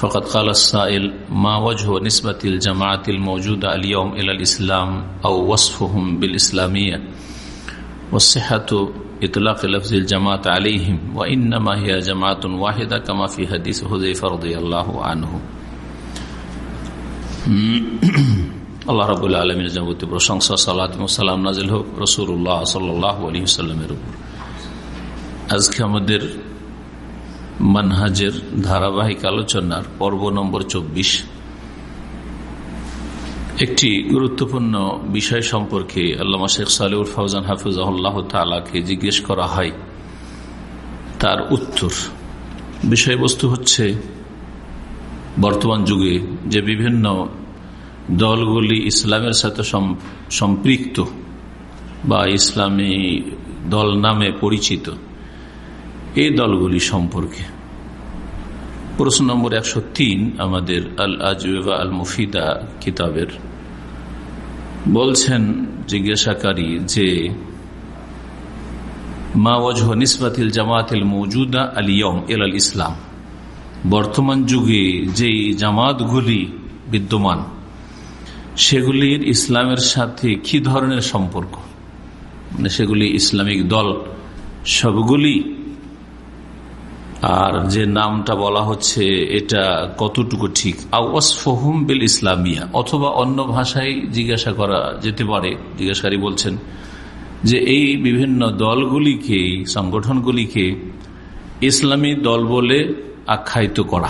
فقد قال السائل ما وجه نسبة الجماعة الموجودة اليوم إلى الإسلام أو وصفهم بالإسلامية والصحة إطلاق لفظ الجماعة عليهم وإنما هي جماعة واحدة كما في حديث حذيفة رضي الله عنه আল্লাহ রাবুল আলমীর যাবতীয় প্রশংসা সালাত সালাম নাজিল হোক রসুল্লাহ সাল্লাহ আলী সাল্লামের উপর আজকে আমাদের মানহাজের ধারাবাহিক আলোচনার পর্ব নম্বর চব্বিশ। একটি গুরুত্বপূর্ণ বিষয় সম্পর্কে আল্লামা শেখ সালেউর ফৌজান হাফিজাহুল্লাহ তালাকে জিজ্ঞেস করা হয়। তার উত্তর বিষয়বস্তু হচ্ছে, বর্তমান যুগে যে বিভিন্ন দলগুলি ইসলামের সাথে সম্পৃক্ত বা ইসলামী দল নামে পরিচিত এই দলগুলি সম্পর্কে। প্রশ্ন নম্বর একশো তিন আমাদের আল আজবা আল মুফিদা কিতাবের। বলছেন জিজ্ঞাসাকারী যে, মা ওয়াজহ নিসবাতিল জামাতিল মৌজুদা আলিয়ম এল আল ইসলাম। বর্তমান যুগে যেই জামাতগুলি বিদ্যমান, সেগুলির ইসলামের সাথে কি ধরনের সম্পর্ক? মানে সেগুলি ইসলামিক দল সবগুলি আর যে নামটা বলা হচ্ছে, এটা কতটুকু ঠিক? আউসফহুম বিল ইসলামিয়া, অথবা অন্য ভাষায় জিজ্ঞাসা করা যেতে পারে। জিজ্ঞাসাকারী বলছেন যে, এই বিভিন্ন দলগুলিকে, সংগঠনগুলিকে ইসলামী দল বলে আখ্যায়িত করা।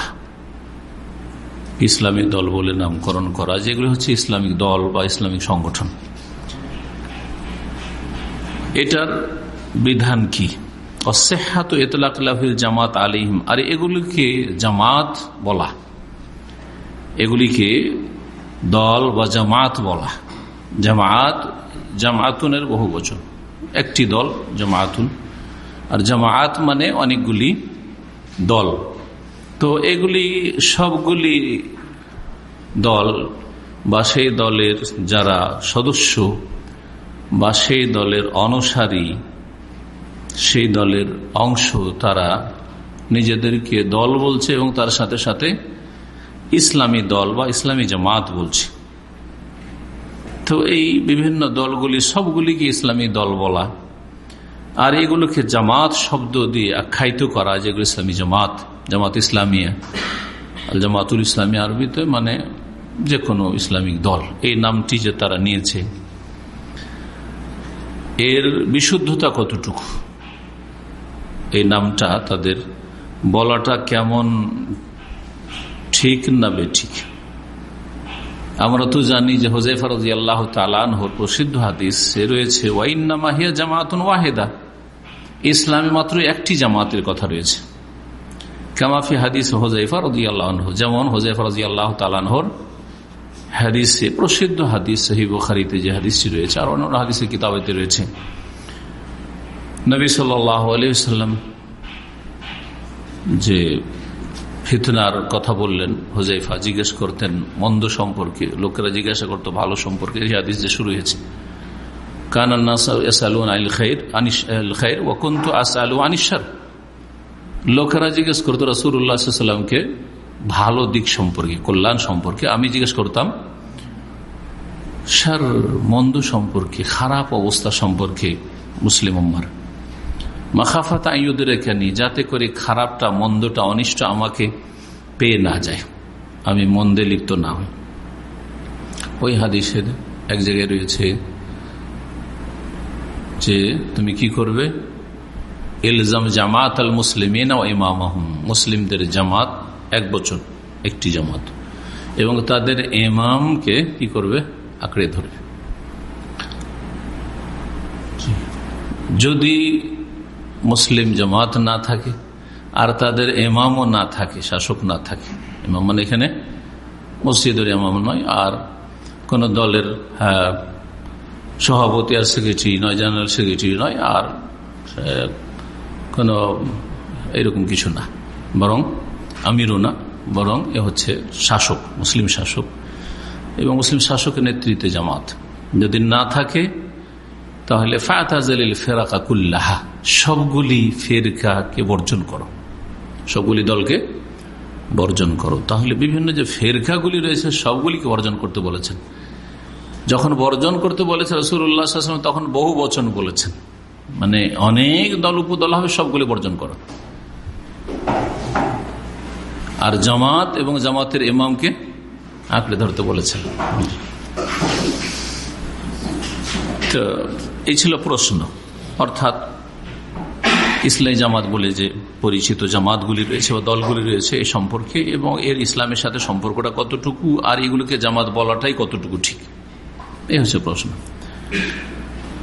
ইসলামী দল বলে নামকরণ করা, যেগুলো হচ্ছে ইসলামিক দল বা ইসলামিক সংগঠন। এটার বিধান কি? অসেহাত এতলাকলাফিল জামাত আলিহিম আর এগুলিকে জামাত বলা। এগুলিকে দল বা জামাত বলা। জামাত, জামাতুনের বহু বচন। একটি দল, জামাতুন। আর জামাত মানে অনেকগুলি দল। তো এগুলি সবগুলি দল বা সেই দলের যারা সদস্য বা সেই দলের অনুসারী সেই দলের অংশ তারা নিজেদেরকে দল বলছে এবং তার সাথে সাথে ইসলামী দল বা ইসলামী জামাত বলছে। তো এই বিভিন্ন দলগুলি সবগুলিকে ইসলামী দল বলা। আর এগুলোকে জামাত শব্দ দিয়ে আখ্যায়িত করা যেগুলো ইসলামী জামাত জামাত ইসলামিয়া। জামাতুল ইসলামী আরবিতে মানে যে কোনো ইসলামিক দল। এই নামটি যে তারা নিয়েছে। এর বিশুদ্ধতা কতটুকু? এই নামটা তাদের বলাটা কেমন ঠিক না বে ঠিক আমরা তো জানি যে হোজেফারজি আল্লাহ তালানহর প্রসিদ্ধ হাদিস সে রয়েছে ওয়াইনামাহিয়া জামাতুন ওয়াহেদা। ইসলামে মাত্র একটি জামাতের কথা রয়েছে। কামাফি হাদিস হোজাইফা রদি আল্লাহ যেমন হোজাইফা রাজি আল্লাহ তালানহর হাদিসে প্রসিদ্ধ হাদিস সহি যে হাদিসটি রয়েছে, আর অন্য হাদিসের কিতাবেতে রয়েছে। নবী সাল্লাহ যে ফিতনার কথা বললেন হোজাইফা জিজ্ঞেস করতেন, মন্দ সম্পর্কে, লোকেরা জিজ্ঞাসা করতো, ভালো সম্পর্কে, এই হাদিস যে শুরু হয়েছে। লোকেরা জিজ্ঞেস করতো রসুল্লাহামকে ভালো দিক সম্পর্কে, কল্যাণ সম্পর্কে। আমি জিজ্ঞেস করতাম সার মন্দ সম্পর্কে, খারাপ অবস্থা সম্পর্কে মুসলিম উম্মার। মাখাফাত আইয়ুদের এখানে যাতে করে খারাপটা, মন্দটা, অনিষ্ট আমাকে পেয়ে না যায়। আমি মন্দে লিপ্ত না হই। ওই হাদিসের এক জায়গায় রয়েছে যে, তুমি কি করবে? ইলজাম জামাত আল ইমাম মুসলিমদের জামাত এক বছর, একটি জামাত। এবং তাদের ইমামকে কি করবে? আঁকড়ে ধরবে। যদি মুসলিম জামাত না থাকে, আর তাদের এমামও না থাকে, শাসক না থাকে। এমাম মানে এখানে মসজিদের এমাম নয়, আর কোন দলের সভাপতি আর সেক্রেটারি নয় জেনারেল সেক্রেটারি নয়, আর কোনো এরকম কিছু না। বরং আমিরও না, বরং এ হচ্ছে শাসক, মুসলিম শাসক। এবং মুসলিম শাসকের নেতৃত্বে জামাত। যদি না থাকে তাহলে ফায়াতাজিল ফেরাকা কুল্লাহা, সবগুলি ফেরকাকে বর্জন করো। সবগুলি দলকে বর্জন করো। তাহলে বিভিন্ন যে ফেরকাগুলি রয়েছে, সবগুলিকে বর্জন করতে বলেছেন। যখন বর্জন করতে বলেছে রসুল্লাহ তখন বহু বচন বলেছেন। মানে অনেক দল উপদল হবে, সবগুলি বর্জন করো। আর জামাত এবং জামাতের ইমামকে আঁকড়ে ধরতে বলেছেন। তো এই ছিল প্রশ্ন। অর্থাৎ ইসলাই জামাত বলে যে পরিচিত জামাতগুলি রয়েছে বা দলগুলি রয়েছে এই সম্পর্কে এবং এর ইসলামের সাথে সম্পর্কটা কতটুকু আর এগুলোকে জামাত বলাটাই কতটুকু ঠিক? এই হচ্ছে প্রশ্ন।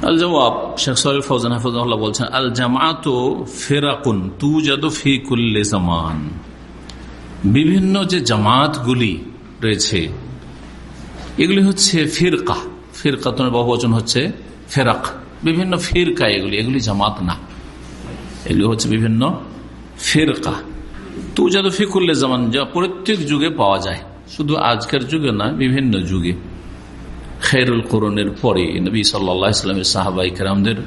আল জবাব শেখ সরিফ ফৌজান হাফিজাল্লাহ বলছেন আল জামাত ফেরাকুন তু জাদ ফি কুল্লে জামান। বিভিন্ন যে জামাতগুলি রয়েছে, এগুলি হচ্ছে ফিরকা। ফিরকা তোমার বহুবচন হচ্ছে ফেরাক। বিভিন্ন ফিরকা এগুলি এগুলি জামাত না। এগুলি হচ্ছে বিভিন্ন ফিরকা। তু জাদ ফি কুল্লে জামান, যা প্রত্যেক যুগে পাওয়া যায়। শুধু আজকের যুগে না, বিভিন্ন যুগে। খেরুল কোরনের পরে নবী সাল্লা ইসলামের সাহাবাই কেরামদের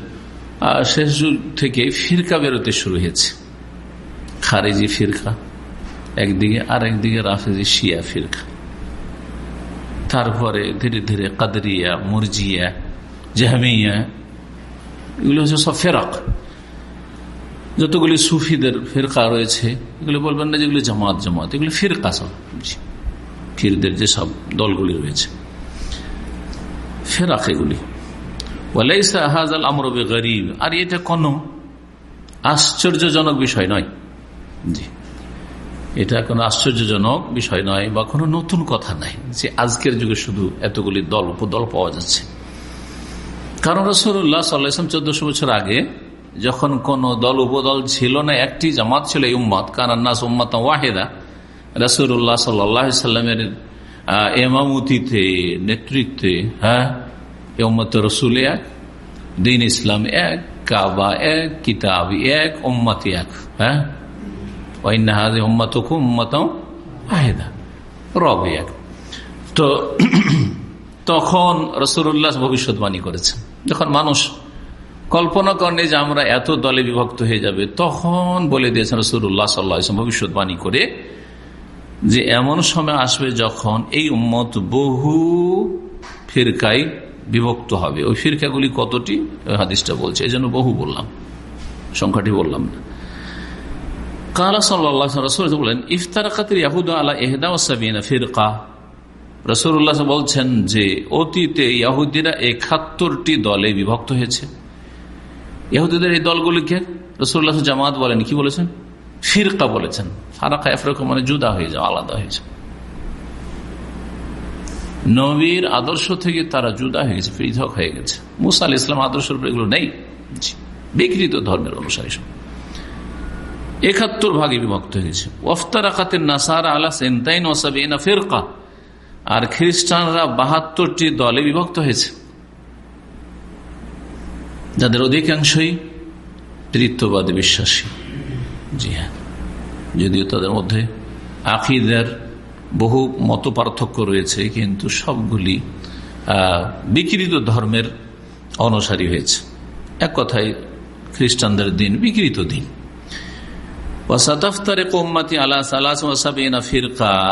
শেষ যুগ থেকে ফিরকা বেরোতে শুরু হয়েছে। খারেজি ফিরকা, একদিকে আর একদিকে রাফেজি শিয়া ফিরকা। তারপরে ধীরে ধীরে কাদরিয়া, মুরজিয়া, জাহামিয়া, এগুলো হচ্ছে সব ফেরাক। যতগুলি সুফিদের ফিরকা রয়েছে, এগুলো বলবেন না যেগুলি জামাত জামাত, এগুলি ফিরকা সব। ফিরদের যে সব দলগুলি রয়েছে। ফেরাক এগুলি। গরিব আর এটা কোনো আশ্চর্যজনক বিষয় নয়। জি। এটা কোনো আশ্চর্যজনক বিষয় নয় বা কোনো নতুন কথা নাই যে আজকের যুগে শুধু এতগুলি দল, উপদল পাওয়া যাচ্ছে। কারণ রসুল্লাহ সাল্লাম চোদ্দশো বছর আগে যখন কোন দল, উপদল ছিল না, একটি জামাত ছিল এই উম্মত কানান্নাস উম্মত ওয়াহেদা রসুল্লাহ সাল্লামের এমামতিতে, নেতৃত্বে হ্যাঁ এমত রসুল এক, দিন ইসলাম এক, কাবা এক, কিতাব এক, উম্মতি এক হ্যাঁ। রবে এক তো তখন রসুল্লাহ ভবিষ্যৎবাণী করেছেন। যখন মানুষ কল্পনা করেন যে আমরা এত দলে বিভক্ত হয়ে যাবে, তখন বলে দিয়েছেন রসুল্লাহ সাল্লাহ ভবিষ্যৎবাণী করে যে এমন সময় আসবে যখন এই উম্মত বহু ফিরকাই বিভক্ত হবে। ওই ফিরকাগুলি কতটি? হাদিসটা বলছে। এই জন্য বহু বললাম। সংখ্যাটি বললাম না। কালা বলেন ইফতারাকাতের ইয়াহুদ আলা এহদা ওসাবিনা ফিরকা রসুল্লাহ বলছেন যে অতীতে ইয়াহুদিরা একাত্তরটি দলে বিভক্ত হয়েছে। ইহুদিদের এই দলগুলিকে রসুল্লাহ জামাত বলেন, কি বলেছেন? ফিরকা বলেছেন। ফারাকা এফরকা মানে জুদা হয়ে যাও আলাদা হয়ে যাও নবীর আদর্শ থেকে তারা জুদা হয়ে গেছে, পৃথক হয়ে গেছে। মুসা আল ইসলাম আদর্শ এগুলো নেই। বিকৃত ধর্মের অনুসারী সব। একাত্তর ভাগে বিভক্ত হয়েছে ওফতার আকাতের নাসার আলা সেন্তাইন ওসাবিনা ফেরকা। আর খ্রিস্টানরা বাহাত্তরটি দলে বিভক্ত হয়েছে। যাদের অধিকাংশই তৃত্ববাদী বিশ্বাসী। জি হ্যাঁ। যদিও তাদের মধ্যে আকিদের বহু মত পার্থক্য রয়েছে, কিন্তু সবগুলি বিকৃত ধর্মের অনুসারী হয়েছে। এক কথায়, খ্রিস্টানদের দিন বিকৃত দিন।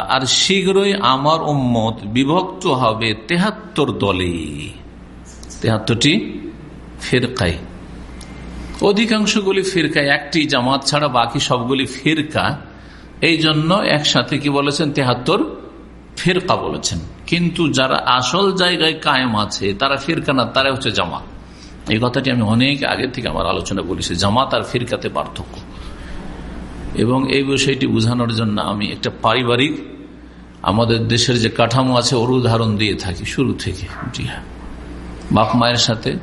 আর শীঘ্রই আমার উম্মত বিভক্ত হবে তেহাত্তর দলে তেহাত্তরটি ফিরকায় অধিকাংশগুলি ফিরকায় একটি জামাত ছাড়া বাকি সবগুলি ফিরকা। এই জন্য একসাথে কি বলেছেন? তেহাত্তর ফিরকা বলেছেন। কিন্তু যারা আসল জায়গায় কায়েম আছে, তারা ফিরকা না, তারা হচ্ছে জামাত। এই কথাটি আমি অনেক আগে থেকে আমার আলোচনা বলেছি জামাত আর ফিরকাতে পার্থক্য। এবং এই বিষয়টি বোঝানোর জন্য আমি একটা পারিবারিক আমাদের দেশের যে কাঠামো আছে, ওর উদাহরণ দিয়ে থাকি শুরু থেকে। জি হ্যাঁ। বাপ মায়ের সাথে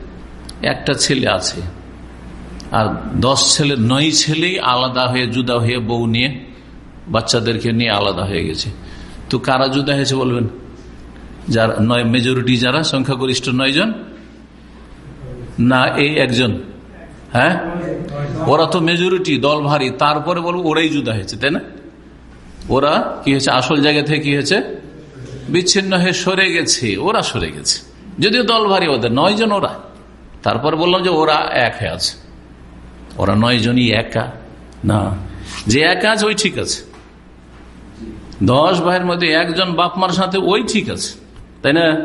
একটা ছেলে আছে আর দশ ছেলে, নয় ছেলেই আলাদা হয়ে, জুদা হয়ে বউ নিয়ে, বাচ্চাদেরকে নিয়ে আলাদা হয়ে গেছে। তো কারা জুদা হয়েছে বলবেন? যার, নয় মেজরিটি যারা, সংখ্যাগরিষ্ঠ নয় জন না, এই একজন। হ্যাঁ? ওরা তো মেজরিটি দল ভারী, তারপরে বলব ওরাই জুদা হয়েছে, তাই না? ওরা কি হয়েছে? আসল জায়গা থেকে কি হয়েছে? বিচ্ছিন্ন হয়ে সরে গেছে, ওরা সরে গেছে। যদিও দল ভারী ওদের, নয় জন ওরা। তারপর বললাম যে ওরা এক হয়ে আছে। ওরা নয় জনই একা। না, যে একা আছে, ওই ঠিক আছে। দশ ভাইয়ের মধ্যে একজন বাপমার সাথে ওই ঠিক আছে। তাই না?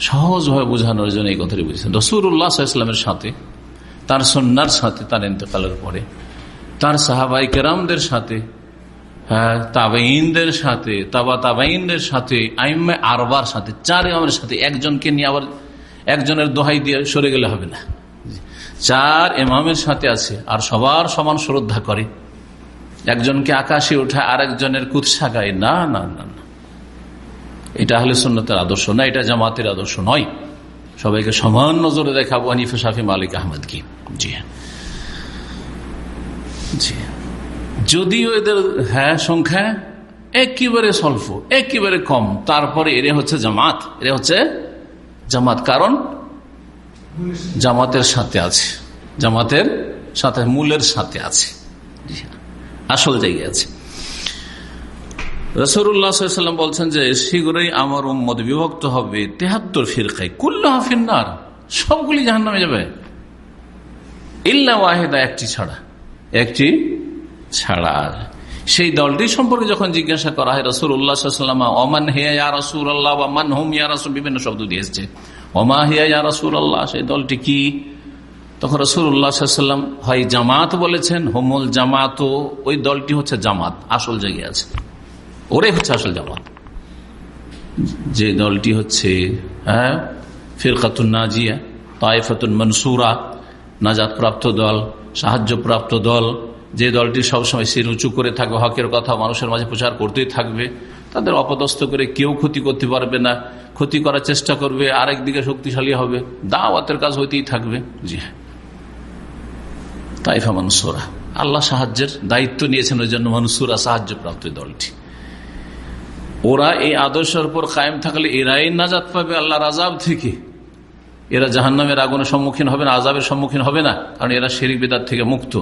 সহজভাবে বোঝানোর জন্য এই কথাটি বুঝছেন রসুর উল্লাহ ইসলামের সাথে তার সন্ন্যার সাথে তার ইন্তকালের পরে, তার সাহাবাই কেরামদের সাথে হ্যাঁ তাবাইনদের সাথে, তাবা তাবাইনদের সাথে, আইম্মে আরবার সাথে, চার ইমামের সাথে একজনকে নিয়ে আবার একজনের দোহাই দিয়ে সরে গেলে হবে না। চার ইমামের সাথে আছে, আর সবার সমান শ্রদ্ধা করে। একজনকে আকাশে উঠে আর একজনের কুৎসা গায়, না না না এটা হলে সুন্নতের আদর্শ না, এটা জামাতের আদর্শ নয়। সবাইকে সমান নজরে দেখাবো আনিফে শাফি, মালিক, আহমদ কি? জি। জি। যদিও এদের হ্যাঁ সংখ্যা একেবারে স্বল্প, একেবারে কম, তারপরে এরে হচ্ছে জামাত, এরে হচ্ছে জামাত, কারণ জামাতের সাথে আছে, জামাতের সাথে, মূলের সাথে আছে। আসল জায়গায় আছে। রসুরাম বলছেন যে শীঘ্রই আমার উম্মত বিভক্ত হবে তেহাত্তর ফিরকাই কুল্লাহ ফিন্নার, সবগুলি জাহান নামে যাবে। ইল্লা ওয়াহেদা, একটি ছাড়া। একটি ছাড়া। সেই দলটি সম্পর্কে যখন জিজ্ঞাসা করা হয় রসুল উল্লাহাম অমান আল্লাহ হোম বিভিন্ন শব্দ দিয়ে দিয়েছে অমা হিয়া রসুল আল্লাহ সেই দলটি কি? তখন রসুল উল্লাহাম হয় জামাত বলেছেন, হোমুল জামাত, ওই দলটি হচ্ছে জামাত, আসল জায়গায় আছে। ওরাই হচ্ছে আসল জামাত। যে দলটি হচ্ছে হ্যাঁ ফিরকাতুন নাজিয়া তাইফাতুন মনসুরা নাজাদ প্রাপ্ত দল, সাহায্যপ্রাপ্ত দল, যে দলটি সবসময় সির উঁচু করে থাকবে, হকের কথা মানুষের মাঝে প্রচার করতেই থাকবে, তাদের অপদস্থ করে কেউ ক্ষতি করতে পারবে না, ক্ষতি করার চেষ্টা করবে, আরেক দিকে শক্তিশালী হবে, দাওয়াতের কাজ হইতেই থাকবে। জি হ্যাঁ। তাইফা মনসুরা। আল্লাহ সাহায্যের দায়িত্ব নিয়েছেন, ওই জন্য মনসুরা সাহায্যপ্রাপ্ত দলটি। ওরা এই আদর্শের উপর কায়েম থাকলে এরাই নাজাত পাবে আল্লাহ রাজাব থেকে। এরা জাহান্নামের আগুনের সম্মুখীন হবে না আজাবের সম্মুখীন হবে না, কারণ এরা শেরিক বেদার থেকে মুক্ত।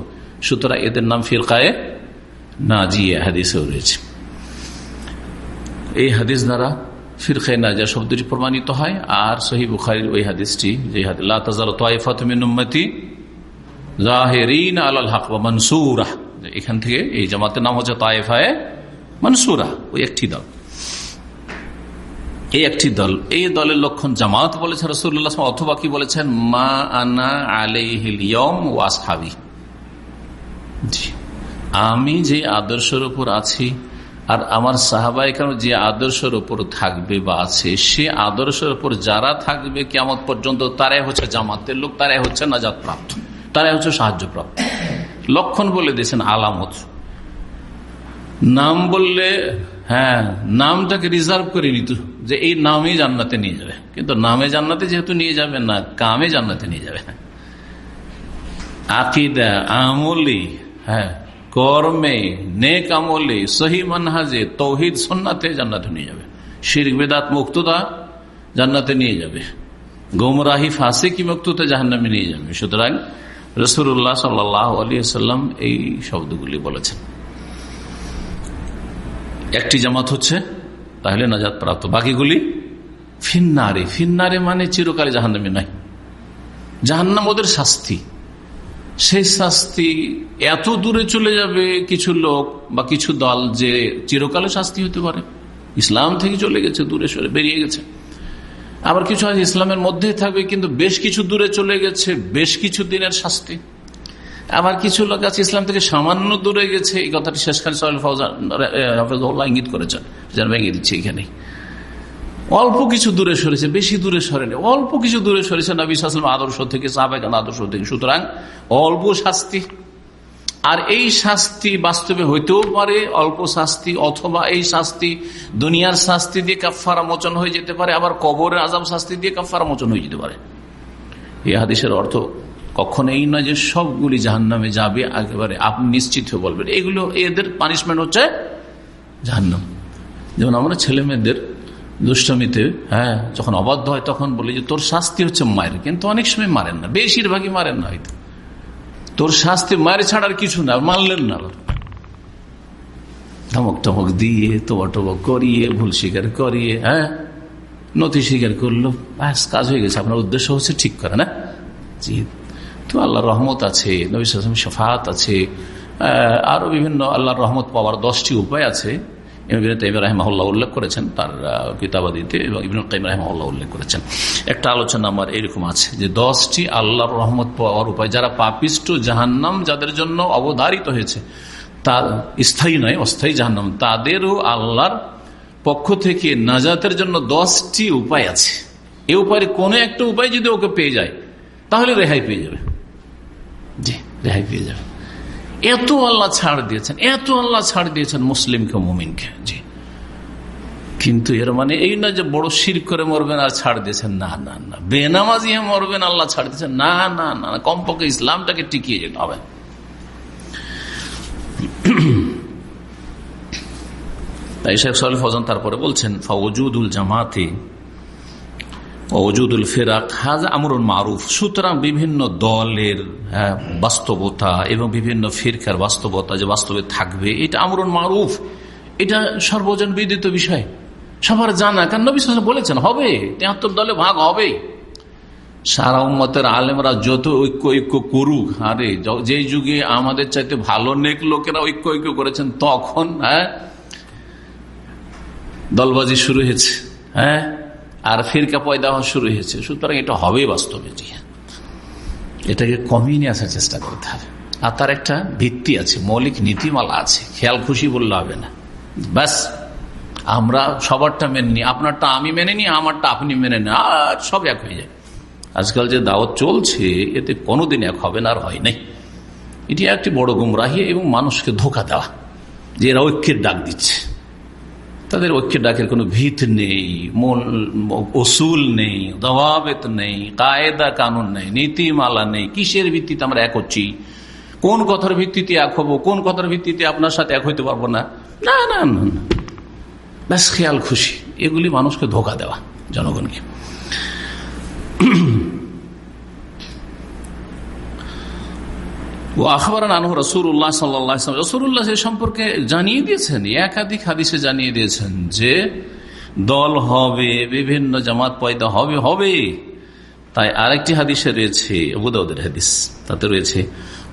সুতরাং এদের নাম ফিরকায়ে না জিয়ে হাদিসেও রয়েছে। এই হাদিস দ্বারা ফিরকায় না যা শব্দটি প্রমাণিত হয়, আর সহি বুখারির ওই হাদিসটি, যে হাদিস জাহেরিন এখান থেকে এই জামাতের নাম হচ্ছে তাইফায় মনসুরা, ওই একটি দল। এই একটি দল, এই দলের লক্ষণ জামাত বলেছেন রসুল্লাহ অথবা কি বলেছেন? মা আনা আলাইহিলিয়ম ওয়াসহাবি আমি যে আদর্শের উপর আছি আর আমার সাহাবাই কেন যে আদর্শের উপর থাকবে বা আছে, সে আদর্শের উপর যারা থাকবে কেমন পর্যন্ত তারাই হচ্ছে জামাতের লোক, তারাই হচ্ছে নাজাদ প্রাপ্ত তারাই হচ্ছে সাহায্য প্রাপ্ত লক্ষণ বলে দিয়েছেন আলামত। নাম বললে হ্যাঁ নামটাকে রিজার্ভ করে নিত যে এই নামেই জান্নাতে নিয়ে যাবে। কিন্তু নামে জান্নাতে যেহেতু নিয়ে যাবে না, কামে জান্নাতে নিয়ে যাবে। আকিদা, আমলি হ্যাঁ কর্মে, নেক আমলে, সহি মানহাজে, তৌহিদ সন্নাতে জান্নাতে নিয়ে যাবে। শির বেদাত, মুক্ততা জান্নাতে নিয়ে যাবে। গোমরাহি ফাঁসি কি মুক্ততে জাহান্নামে নিয়ে যাবে। সুতরাং রসুল্লাহ সাল্লাম এই শব্দগুলি বলেছেন। একটি জামাত হচ্ছে তাহলে নাজাদ প্রাপ্ত বাকিগুলি ফিন্নারে। ফিন্নারে মানে চিরকালে জাহান্নামে নাই জাহান্নাম ওদের শাস্তি। সেই শাস্তি এত দূরে চলে যাবে কিছু লোক বা কিছু দল যে চিরকালে শাস্তি হতে পারে। ইসলাম থেকে চলে গেছে, দূরে সরে বেরিয়ে গেছে। আবার কিছু আছে ইসলামের মধ্যেই থাকবে, কিন্তু বেশ কিছু দূরে চলে গেছে, বেশ কিছু দিনের শাস্তি। আবার কিছু লোক আছে ইসলাম থেকে সামান্য দূরে গেছে। এই কথাটি শেষখান ইঙ্গিত করেছেন। যেন ভেঙে দিচ্ছে এখানে। অল্প কিছু দূরে সরেছে, বেশি দূরে সরেনি। অল্প কিছু দূরে সরেছে নবী আদর্শ থেকে সাহাবাগান আদর্শ থেকে। সুতরাং অল্প শাস্তি। আর এই শাস্তি বাস্তবে হইতেও পারে, অল্প শাস্তি অথবা এই শাস্তি দুনিয়ার শাস্তি দিয়ে কাফারা মোচন হয়ে যেতে পারে, আবার কবরের আজাম শাস্তি দিয়ে কাফারা মোচন হয়ে যেতে পারে। এই হাদিসের অর্থ কখনো এই নয় যে সবগুলি জাহান নামে যাবে, একেবারে আপনি নিশ্চিত হয়ে বলবেন। এগুলো এদের পানিশমেন্ট হচ্ছে জাহান্নাম। যেমন আমরা ছেলে মেয়েদের দুষ্টমিতে হ্যাঁ যখন অবাধ্য হয় তখন বলি যে, তোর শাস্তি হচ্ছে মায়ের। কিন্তু অনেক সময় মারেন না, বেশিরভাগই মারেন না হয়তো। তোর শাস্তি মায়ের ছাড়ার কিছু না, মানলেন না। ধমক টমক দিয়ে, তোবা টবক করিয়ে, ভুল স্বীকার করিয়ে হ্যাঁ নথি স্বীকার করল। ব্যাস, কাজ হয়ে গেছে। আপনার উদ্দেশ্য হচ্ছে ঠিক করে, না? জি। তো আল্লাহ রহমত আছে, নবী শফাত আছে আরও বিভিন্ন আল্লাহর রহমত পাওয়ার দশটি উপায় আছে। রাহমাহুল্লাহ উল্লেখ করেছেন, তার ইবিন উল্লেখ করেছেন। একটা আলোচনা আমার এরকম আছে যে দশটি আল্লাহর রহমত পাওয়ার উপায়, যারা পাপিষ্ট জাহান্নাম, যাদের জন্য হয়েছে স্থায়ী নয়, অস্থায়ী জাহান্নাম, তাদেরও আল্লাহর পক্ষ থেকে নাজাতের জন্য দশটি উপায় আছে। এ উপায়ের কোনো একটা উপায় যদি ওকে পেয়ে যায়, তাহলে রেহাই পেয়ে যাবে। রেহাই পেয়ে যাবে এত আল্লাহ ছাড় দিয়েছেন, এত আল্লাহ ছাড় দিয়েছেন মুসলিমকে, মুমিনকে। জি। কিন্তু এর মানে এই না যে বড় শির করে মরবেন আর ছাড় দিয়েছেন। না না না। বেনামাজি মরবেন, আল্লাহ ছাড় দিয়েছেন। না না না কমপক্ষে ইসলামটাকে টিকিয়ে যেতে হবে। তাই শেখ সাল ফজন তারপরে বলছেন ফজুদুল জামাতে অজুদুল ফেরাক হাজ আমরুল মারুফ সুতরাং বিভিন্ন দলের হ্যাঁ, বাস্তবতা এবং বিভিন্ন ফিরকার বাস্তবতা যে বাস্তবে থাকবে এটা আমরুল মারুফ। এটা সর্বজন বিদিত বিষয়। সবার জানা কারণ নবী বলেছেন হবে তেহাত্তর দলে ভাগ হবে। সারা উম্মতের আলেমরা যত ঐক্য ঐক্য করুক আরে যে যুগে আমাদের চাইতে ভালো নেক লোকেরা ঐক্য ঐক্য করেছেন তখন হ্যাঁ দলবাজি শুরু হয়েছে হ্যাঁ আর ফিরকা পয়দা হওয়া শুরু হয়েছে। সুতরাং এটা হবে বাস্তবে এটাকে কমিয়ে নিয়ে আসার চেষ্টা করতে হবে। আর তার একটা ভিত্তি আছে, মৌলিক নীতিমালা আছে। খেয়াল খুশি বললে হবে না। ব্যাস, আমরা সবারটা মেনে নিই। আপনারটা আমি মেনে নিই, আমারটা আপনি মেনে নিন। আর সব এক হয়ে যায়। আজকাল যে দাওয়াত চলছে, এতে কোনোদিন এক হবে না আর হয় নাই। এটি একটি বড় গুমরাহি এবং মানুষকে ধোকা দেওয়া, যে এরা ঐক্যের ডাক দিচ্ছে। তাদের ঐক্যের ডাকের কোনো ভিত নেই ওসুল নেই দবাবেত নেই, কায়দা কানুন নেই, নীতিমালা নেই, কিসের ভিত্তিতে আমরা এক হচ্ছি? কোন কথার ভিত্তিতে এক হব, কোন কথার ভিত্তিতে আপনার সাথে এক হইতে পারব না না না না। ব্যাস, খেয়াল খুশি। এগুলি মানুষকে ধোকা দেওয়া জনগণকে। ও আখবরান আনহু রসুল্লাহ সাল্লাহ রসুল্লাহ সে সম্পর্কে জানিয়ে দিয়েছেন, একাধিক হাদিসে জানিয়ে দিয়েছেন যে দল হবে, বিভিন্ন জামাত পয়দা হবে হবে। তাই আরেকটি হাদিসে রয়েছে অবুদাউদের হাদিস, তাতে রয়েছে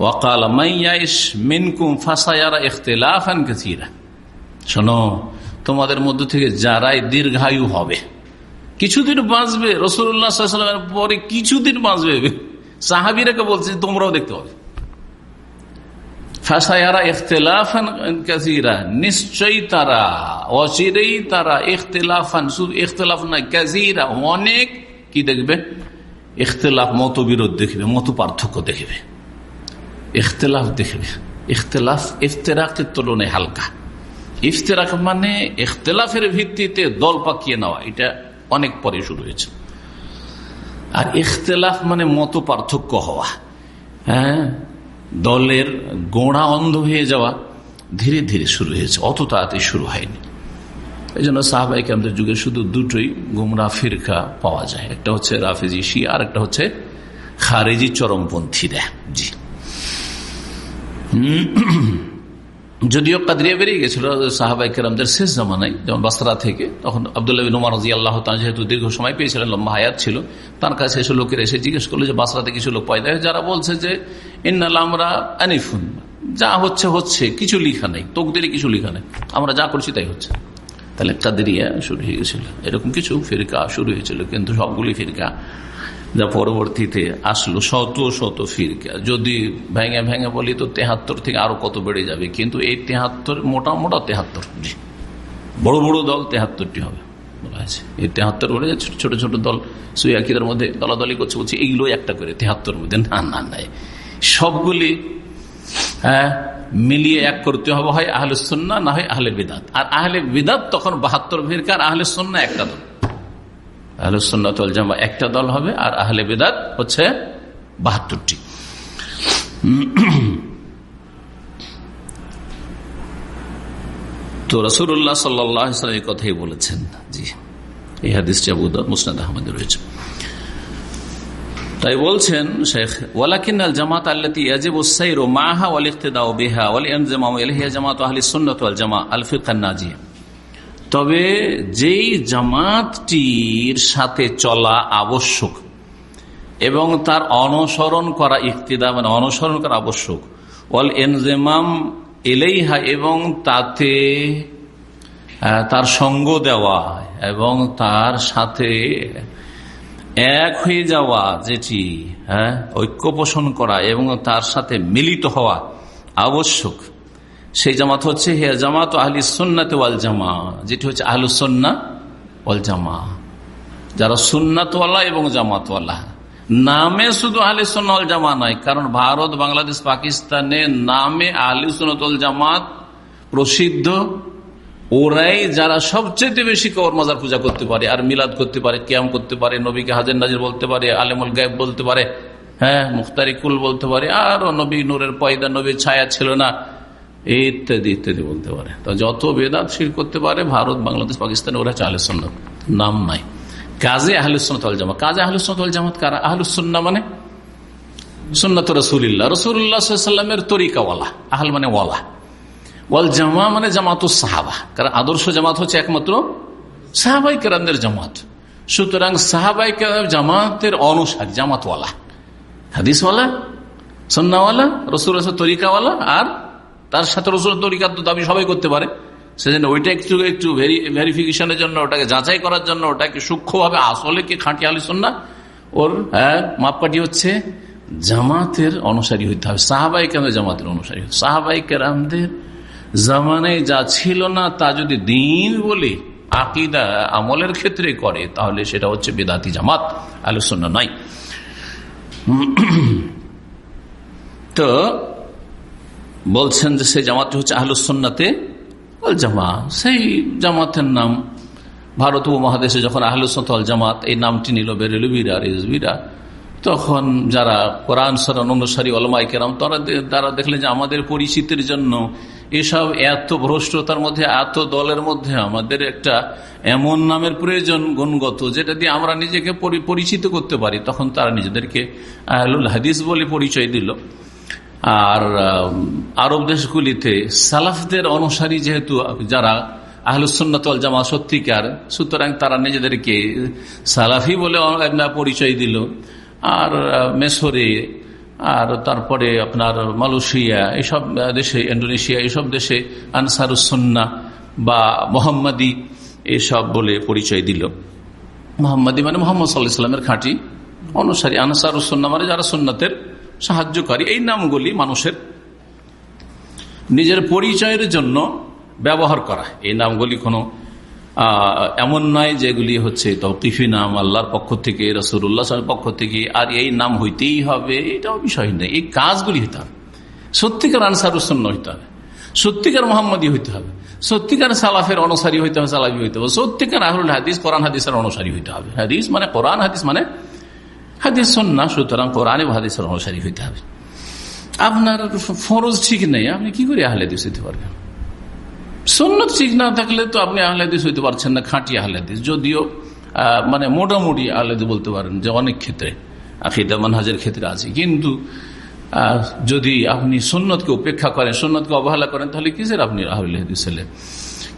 ওয়াকাল মাইয়াইশ মিনকুম ফাসায়ারা ইখতিলাফান কাসীরা। শোনো, তোমাদের মধ্য থেকে যারাই দীর্ঘায়ু হবে, কিছুদিন বাঁচবে রসুল্লাহামের পরে কিছুদিন বাঁচবে। সাহাবিরাকে বলছে, তোমরাও দেখতে হবে নিশ্চয়ই তারা, অচিরেই তারা ইখতলাফান শুধু ইখতলাফ না কাজিরা অনেক কি দেখবে? ইখতলাফ মতবিরোধ দেখবে মত পার্থক্য দেখবে। ইখতলাফ দেখবে। ইখতলাফ ইফতেরাকের তুলনায় হালকা। ইফতেরাক মানে ইখতলাফের ভিত্তিতে দল পাকিয়ে নেওয়া, এটা অনেক পরে শুরু হয়েছে। আর ইখতলাফ মানে মত পার্থক্য হওয়া। হ্যাঁ? দলের গোড়া অন্ধ হয়ে যাওয়া ধীরে ধীরে শুরু হয়েছে। অত তাড়াতাড়ি শুরু হয়নি। এই জন্য সাহবাইকে আমাদের যুগে শুধু দুটোই গুমরা ফিরকা পাওয়া যায়। একটা হচ্ছে রাফেজি শি আর একটা হচ্ছে খারেজি চরমপন্থীরা। জি। যদিও কাদরিয়া বেরিয়ে গেছিল সাহাবাই কেরামদের শেষ জামানায়, যেমন বাসরা থেকে, তখন আবদুল্লাহ উমার রাজি আল্লাহ যেহেতু দীর্ঘ সময় পেয়েছিলেন, লম্বা হায়াত ছিল, তার কাছে এসে লোকের এসে জিজ্ঞেস করল যে বাসরাতে কিছু লোক পয়দা যারা বলছে যে, ইন্নাল আমরা আনিফুন। যা হচ্ছে হচ্ছে, কিছু লিখা নেই তোকদেরই কিছু লিখা নেই, আমরা যা করছি তাই হচ্ছে। তাহলে কাদরিয়া শুরু হয়ে গেছিল। এরকম কিছু ফিরকা শুরু হয়েছিল, কিন্তু সবগুলি ফিরকা। যা পরবর্তীতে আসলো, শত শত ফিরকা। যদি ভেঙে ভেঙে বলি, তো তেহাত্তর থেকে আরও কত বেড়ে যাবে? কিন্তু এই তেহাত্তর, মোটা মোটা তেহাত্তর বড় বড় দল তেহাত্তরটি হবে এই তেহাত্তর বলে ছোট ছোট দল সুইয়াকিদের মধ্যে দলাদলি করছে, বলছে এইগুলো একটা করে, তেহাত্তর মধ্যে। না না নাই সবগুলি হ্যাঁ মিলিয়ে এক করতে হবে, হয় আহলে সন্না না হয় আহলে বিদাত। আর আহলে বিদাত তখন বাহাত্তর ভিড়কার আহলে সন্না একটা দল। আহলুসন্নাতল জামা একটা দল হবে আর আহলে বেদাত হচ্ছে বাহাত্তরটি। তো রসুল্লাহ সাল্লাম কথাই বলেছেন। জি, এই হাদিসটি আবু মুসনাদ আহমদে রয়েছে। তাই বলছেন শেখ ওয়ালাকিন আল জামাত আল্লাতি ইয়াজিব উসাইর মাহা ওয়াল ইক্তিদাউ বিহা ওয়াল ইনজামাউ ইলাইহি জামাত আহলি সুন্নাত ওয়াল জামা আল ফিরকান নাজিয়া। তবে যেই জামাতটির সাথে চলা আবশ্যক এবং তার অনুসরণ করা ইক্তিদা মানে অনুসরণ করা আবশ্যক, ওয়াল এনজেমাম এলেইহা এবং তাতে তার সঙ্গ দেওয়া এবং তার সাথে এক হয়ে যাওয়া যেটি হ্যাঁ ঐক্য পোষণ করা এবং তার সাথে মিলিত হওয়া আবশ্যক। সেই জামাত হচ্ছে হে জামাত আহলি সুন্নাতে ওয়াল জামা। যেটি হচ্ছে আহলুসন্না ওয়াল জামা। যারা সুন্নাতওয়ালা এবং জামাতওয়ালা। নামে শুধু আহলে সোনাল জামা নয় কারণ ভারত, বাংলাদেশ, পাকিস্তানে নামে আহলে সোনাতল জামাত প্রসিদ্ধ। ওরাই যারা সবচেয়ে বেশি কবর মাজার পূজা করতে পারে, আর মিলাদ করতে পারে, ক্যাম করতে পারে নবীকে হাজের নাজির বলতে পারে, আলেমুল গায়েব বলতে পারে হ্যাঁ মুখতারিকুল বলতে পারে, আর নবী নূরের পয়দা, নবীর ছায়া ছিল না। ইত্যাদি ইত্যাদি বলতে পারে। যত বেদাত শির করতে পারে, ভারত, বাংলাদেশ, পাকিস্তানে, ওরা হচ্ছে আহলে সন্ন্যত নাম নাই। কাজে আহলুসনতল জামা কাজে আহলুসনতল জামাত কারা? আহলুসন্না মানে? সুন্নত রসুল্লাহ রসুল্লাহামের তরিকাওয়ালা। আহল মানে ওয়ালা। ওয়াল জামা মানে জামাত সাহাবা। কারণ আদর্শ জামাত হচ্ছে একমাত্র সাহাবাই কেরামদের জামাত। সুতরাং সাহাবাই জামাতের অনুসারী, জামাতওয়ালা। হাদিসওয়ালা সন্নাওয়ালা রসুল তরিকাওয়ালা আর তার সাথে রসুল তরিকার তো দাবি সবাই করতে পারে। সেজন্য ওইটা একটু একটু ভেরিফিকেশনের জন্য, ওটাকে যাচাই করার জন্য, ওটাকে সূক্ষ্মভাবে আসলে কি খাঁটি আলোচন না ওর হ্যাঁ মাপকাঠি হচ্ছে জামাতের অনুসারী হইতে হবে। সাহাবাই কেন জামাতের অনুসারী সাহাবাই কেরামদের জামানে যা ছিল না, তা যদি দিন বলে আকিদা, আমলের ক্ষেত্রে করে, তাহলে সেটা হচ্ছে বেদাতি জামাত আলোচনা নাই তো বলছেন যে সেই জামাতটি হচ্ছে আহলুসন্নাতে জামা সেই জামাতের নাম, ভারত উপমহাদেশে যখন আহলুসল জামাত এই নামটি নিল বেরেলবিরা, রেজবিরা, তখন যারা কোরআন সরান অনুসারী অলমাই কেরাম, তারা তারা দেখলেন যে আমাদের পরিচিতির জন্য এসব এত ভ্রষ্টতার মধ্যে, এত দলের মধ্যে আমাদের একটা এমন নামের প্রয়োজন গুণগত, যেটা দিয়ে আমরা নিজেকে পরিচিত করতে পারি। তখন তারা নিজেদেরকে আহলুল হাদিস বলে পরিচয় দিল। আর আরব দেশগুলিতে সালাফদের অনুসারী যেহেতু যারা আহলুসন্নতল জামা সত্যিকার, সুতরাং তারা নিজেদেরকে সালাফি বলে পরিচয় দিল। আর, মেসরে, আর তারপরে আপনার মালয়েশিয়া, এসব দেশে ইন্ডোনেশিয়া এসব দেশে আনসারুসন্না বা মোহাম্মদী এসব বলে পরিচয় দিল। মোহাম্মদী মানে মোহাম্মদ সাল্লাহ ইসলামের খাঁটি অনুসারী। আনসারুসন্না মানে যারা সুন্নাতের সাহায্যকারী, এই নামগুলি মানুষের নিজের পরিচয়ের জন্য ব্যবহার করা। এই নামগুলি কোনো এমন নয় যেগুলি হচ্ছে তৌকিফি নাম, আল্লাহর পক্ষ থেকে রসুল্লাহ পক্ষ থেকে, আর এই নাম হইতেই হবে, এটাও বিষয় নেই এই কাজগুলি হইতে হবে। সত্যিকার আনসার আনসারুসন্ন হইতে হবে। সত্যিকার মোহাম্মদী হইতে হবে। সত্যিকার সালাফের অনুসারী হইতে হবে, সালাফি হইতে হবে। সত্যিকার আহুল হাদিস, কোরআন হাদিসের অনুসারী হইতে হবে। হাদিস মানে কোরআন, হাদিস মানে হাদিস না সুতরাং কোরআনে হাদিসের অনুসারী হইতে হবে। আপনার ফরজ ঠিক নেই, আপনি কি করে আহলেদিস হইতে পারবেন? সন্ন্যত ঠিক না থাকলে তো আপনি আহলেদিস হইতে পারছেন না, খাঁটি আহলেদিস যদিও মানে মোটামুটি আহলেদি বলতে পারেন যে অনেক ক্ষেত্রে আখিদা মানহাজের ক্ষেত্রে আছে। কিন্তু যদি আপনি সুন্নতকে উপেক্ষা করেন, সুন্নতকে অবহেলা করেন, তাহলে কিসের আপনি আহলেদিস হলেন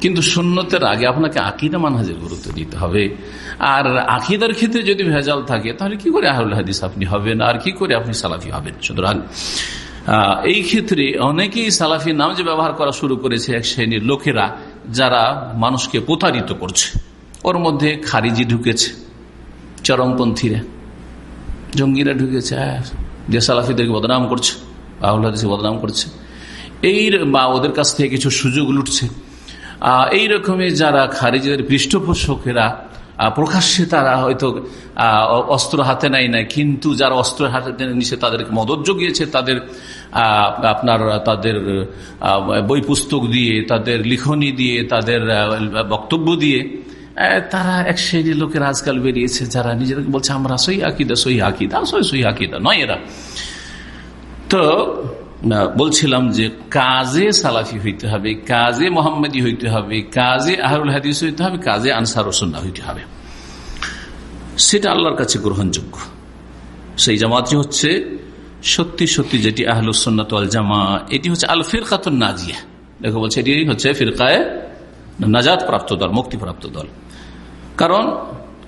কিন্তু সুন্নতের আগে আপনাকে আকিদা মানহাজের গুরুত্ব দিতে হবে। আর আকিদার ক্ষেত্রে যদি ভেজাল থাকে তাহলে কি করে আহুল হাদিস আপনি হবেন? আর কি করে আপনি সালাফি হবেন? সুতরাং এই ক্ষেত্রে অনেকেই সালাফি নাম যে ব্যবহার করা শুরু করেছে এক শ্রেণির লোকেরা যারা মানুষকে প্রতারিত করছে। ওর মধ্যে খারিজি ঢুকেছে চরমপন্থীরা। জঙ্গিরা ঢুকেছে হ্যাঁ, যে সালাফিদেরকে বদনাম করছে আহুল হাদিসকে বদনাম করছে। এই বা ওদের কাছ থেকে কিছু সুযোগ লুটছে। এই রকমের যারা খারিজের পৃষ্ঠপোষকেরা প্রকাশ্যে তারা হয়তো অস্ত্র হাতে নেয় না কিন্তু যারা অস্ত্র হাতে নিছে, তাদেরকে মদত জগিয়েছে, তাদের আপনার, তাদের বই পুস্তক দিয়ে, তাদের লিখনি দিয়ে, তাদের বক্তব্য দিয়ে তারা এক শ্রেণির লোকের আজকাল বেরিয়েছে, যারা নিজেদেরকে বলছে, আমরা সই আকিদা সই আকিদা, আসলে সই আকিদা নয় এরা। তো বলছিলাম যে কাজে সালাফি হইতে হবে, কাজে মোহাম্মদী হইতে হবে, কাজে আহরুল হাদিস হইতে হবে, কাজে আনসার রসন্না হইতে হবে। সেটা আল্লাহর কাছে গ্রহণযোগ্য। সেই জামাতটি হচ্ছে সত্যি সত্যি যেটি আহলুসন্নাত জামা এটি হচ্ছে আল ফিরকাতুন নাজিয়া। দেখো বলছে, এটি হচ্ছে ফিরকায় নাজাদ প্রাপ্ত দল, মুক্তিপ্রাপ্ত দল। কারণ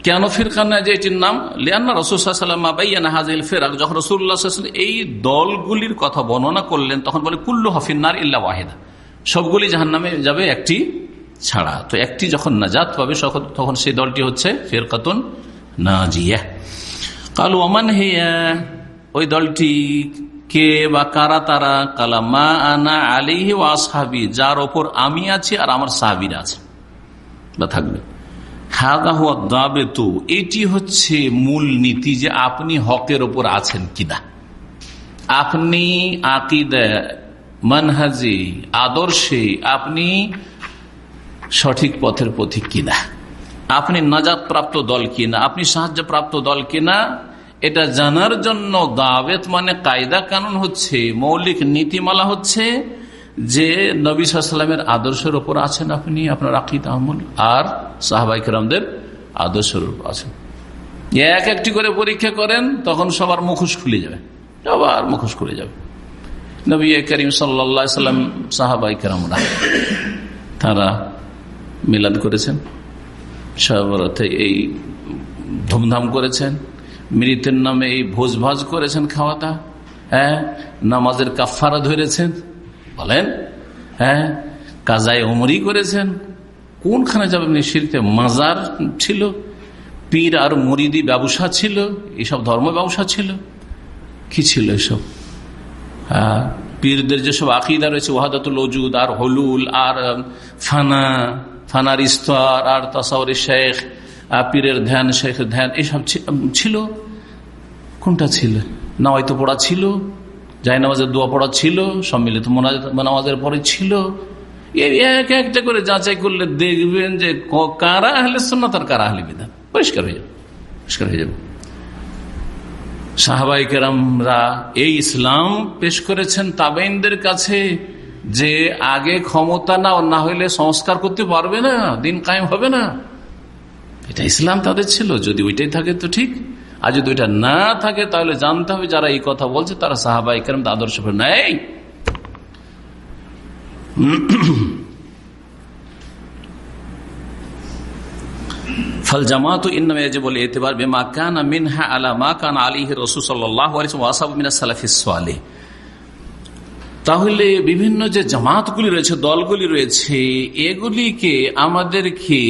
কেন ফিরকানা যে এটির নাম? লিয়ান্না রসুল্লাহাম হাজিল ফেরাক। যখন রসুল্লাহ এই দলগুলির কথা বর্ণনা করলেন, তখন বলে, কুল্লু হফিনার ইল্লা ওয়াহেদা। সবগুলি জাহান নামে যাবে একটি ছাড়া। তো একটি যখন নাজাত পাবে তখন সেই দলটি হচ্ছে ফেরকাতুন নাজিয়া। কালু আমান হিয়া? ওই দলটি কে বা কারা তারা? কালা, মা আনা আলিহি ও আসহাবি। যার ওপর আমি আছি আর আমার সাহাবিরা আছে বা থাকবে। এটি হচ্ছে মূল নীতি যে আপনি হকের ওপর আছেন কিনা। আপনি আকিদা, মানহাজে, আদর্শে আপনি সঠিক পথের পথিক কিনা। আপনি নাজাদ প্রাপ্ত দল কিনা, আপনি সাহায্য প্রাপ্ত দল কিনা, এটা জানার জন্য দাওয়েত মানে কায়দা কানুন হচ্ছে, মৌলিক নীতিমালা হচ্ছে যে নবী সাল্লামের আদর্শের ওপর আছেন আপনি, আপনার আকিদ আমল, আর সাহাবাই কেরামদের আদর্শের উপর আছেন। এক একটি করে পরীক্ষা করেন, তখন সবার মুখোশ খুলে যাবে। সবার মুখোশ খুলে যাবে। নবী করিম সাল্লাম সাহাবাই কেরামরা তারা মিলাদ করেছেন সবরথে এই ধুমধাম করেছেন, মৃতের নামে এই ভোজ ভাজ করেছেন খাওয়াটা হ্যাঁ নামাজের কাফারা ধরেছেন বলেন হ্যাঁ কাজায় ওমরি করেছেন। কোনখানে যাবেন শিরতে মাজার ছিল, পীর আর মরিদি ব্যবসা ছিল, এসব ধর্ম ব্যবসা ছিল। কি ছিল এসব? পীরদের যেসব আকিদা রয়েছে, ওয়াহাদাতুল ওজুদ আর হলুল আর ফানা, ফানার ইস্তর আর তাসাউরি শেখ আর পীরের ধ্যান, শেখের ধ্যান, এসব ছিল। কোনটা ছিল? না হয়তো পড়া ছিল নামাজের দোয়া পড়া ছিল, সম্মিলিত নামাজের পরে ছিল। এক একটা করে যাচাই করলে দেখবেন যে কারা আহলে সন্ন্যত আর কারা আহলে বিধান পরিষ্কার হয়ে যাবে। পরিষ্কার হয়ে যাবে। সাহাবাই কেরামরা এই ইসলাম পেশ করেছেন তাবেইনদের কাছে যে আগে ক্ষমতা না না হইলে সংস্কার করতে পারবে না, দিন কায়েম হবে না। এটা ইসলাম তাদের ছিল, যদি ওইটাই থাকে তো ঠিক। আর যদি ওইটা না থাকে, তাহলে জানতে হবে যারা এই কথা বলছে, তারা সাহাবাই কেরাম আদর্শ নেই। জামাত বলে বেমা কান মিনহা আলা মা কান আলী রসুল্লাহ সালাফিসালে তাহলে বিভিন্ন যে জামাতগুলি রয়েছে, দলগুলি রয়েছে, এগুলিকে আমাদেরকে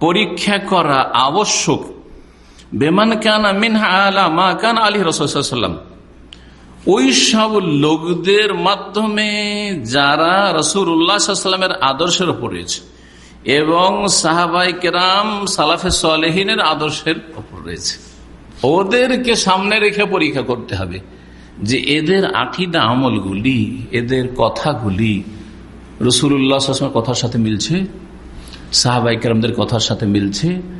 পরীক্ষা করা আবশ্যক বেমান কানা মিনহা আলা মা কান আলী রসুল্লাম ওই সব লোকদের মাধ্যমে যারা রসুর উল্লাহামের আদর্শের ওপর রয়েছে এবং সাহাবাই কেরাম সালাফে সালেহিনের আদর্শের ওপর রয়েছে। ওদেরকে সামনে রেখে পরীক্ষা করতে হবে যে এদের আকিদা আমলগুলি, এদের কথাগুলি রসুল্লাহ কথার সাথে মিলছে সাহাবাই কেরামদের কথার সাথে মিলছে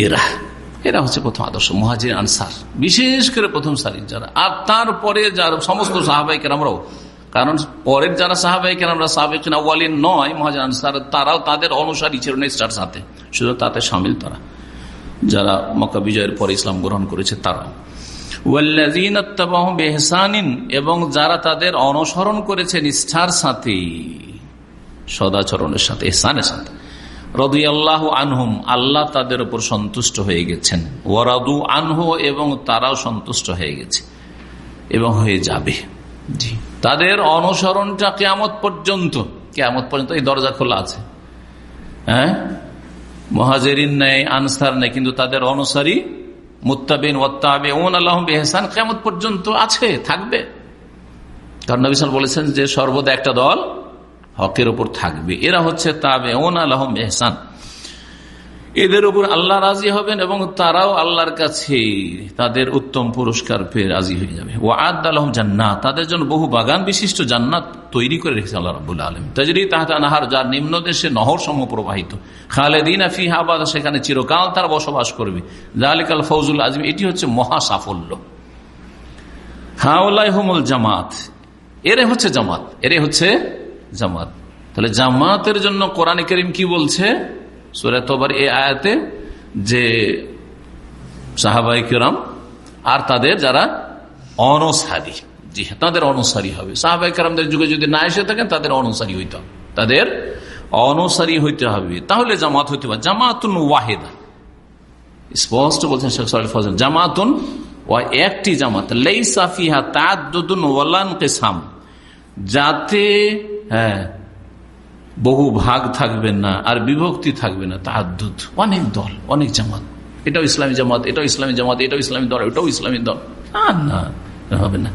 এরা এরা হচ্ছে প্রথম আদর্শ, মহাজির, আনসার। বিশেষ করে প্রথম সারির যারা। আর তারপরে যারা সমস্ত সাহাবাহিকের আমরাও কারণ পরের যারা সাহাবাহিক আমরা সাহাবেক ওয়ালিন নয় মহাজান আনসার, তারাও তাদের অনুসারী ছিল নেস্টার সাথে। শুধু তাতে সামিল তারা। যারা মক্কা বিজয়ের পরে ইসলাম গ্রহণ করেছে তারা এবং যারা তাদের অনুসরণ করেছে নিষ্ঠার সাথে, সদাচরণের সাথে, এহসানের সাথে। রদু আল্লাহ আনহুম আল্লাহ তাদের উপর সন্তুষ্ট হয়ে গেছেন। ওরাদু আনহু এবং তারাও সন্তুষ্ট হয়ে গেছে এবং হয়ে যাবে। তাদের অনুসরণটা কেমত পর্যন্ত কেমত পর্যন্ত এই দরজা খোলা আছে। হ্যাঁ? মহাজেরিন নেই আনসার নেই কিন্তু তাদের অনুসারী মুতাবিন ওত্তাবে ওন আল্লাহ বেহসান কেমত পর্যন্ত আছে থাকবে। কারণ নবিসাল বলেছেন যে সর্বদা একটা দল হকের ওপর থাকবে। এরা হচ্ছে তাবে ওন আল্লাহ বেহসান এদের উপর আল্লাহ রাজি হবেন এবং তারাও আল্লাহর কাছে তাদের উত্তম পুরস্কার পেয়ে রাজি হয়ে যাবে। ও আদ আলহম জান্নাত। তাদের জন্য বহু বাগান বিশিষ্ট জান্নাত তৈরি করে রেখেছে আল্লাহ রাবুল আলম তাজরি তাহতা নাহার যার নিম্ন দেশে নহর সম প্রবাহিত। খালেদিন আফি হাবাদ সেখানে চিরকাল তার বসবাস করবে। জালিকাল ফৌজুল আজম এটি হচ্ছে মহা সাফল্য। হোমল জামাত। এরে হচ্ছে জামাত। এরে হচ্ছে জামাত। তাহলে জামাতের জন্য কোরআন করিম কি বলছে? সুরে তোবার এই আয়াতে যে সাহাবাই কিরাম আর তাদের যারা অনসারী, জি হ্যাঁ তাদের অনুসারী হবে। সাহাবাই কারামদের যুগে যদি না এসে থাকেন, তাদের অনুসারী হইতে হবে। তাদের অনুসারী হইতে হবে। তাহলে জামাত হইতে হবে। জামাতুন ওয়াহেদা। স্পষ্ট বলছেন শেখ সাল ফজল, জামাতুন ওয়া একটি জামাত। লেইসাফিহা তাদুন ওয়ালান কেসাম। যাতে হ্যাঁ। বহু ভাগ থাকবে না, আর বিভক্তি থাকবে না তাহাদুদ অনেক দল, অনেক জামাত। এটাও ইসলামী জামাত, এটাও ইসলামী জামাত, এটাও ইসলামী দল, এটাও ইসলামী দল। না হবে না।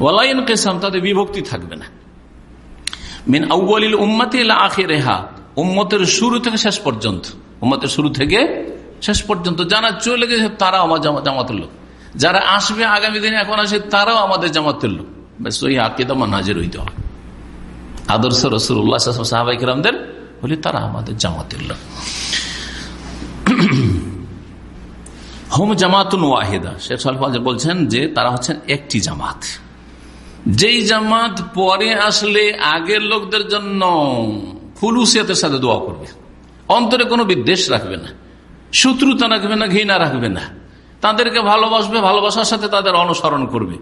ওয়ালাইন কেসাম তাদের বিভক্তি থাকবে না। মিন আউ্বালিল উম্মতে আখেরেহা, উম্মতের শুরু থেকে শেষ পর্যন্ত। উম্মতের শুরু থেকে শেষ পর্যন্ত। যারা চলে গেছে, তারাও আমার জামাতের লোক। যারা আসবে আগামী দিনে, এখন আসে, তারাও আমাদের জামাতের লোক। বেশ ওই আকিদা মানাজের হইতে হবে। আদর্শ রসুল্লাহ সাহাবাই কিরামদের বলি, তারা আমাদের জামাতের লোক। হোম জামাতুন বলছেন যে, তারা হচ্ছেন একটি জামাত। যেই জামাত পরে আসলে আগের লোকদের জন্য ফুলুসিয়াতের সাথে দোয়া করবে। অন্তরে কোনো বিদ্বেষ রাখবে না। শত্রুতা রাখবে না, ঘৃণা রাখবে না। তাদেরকে ভালোবাসবে, ভালোবাসার সাথে তাদের অনুসরণ করবে।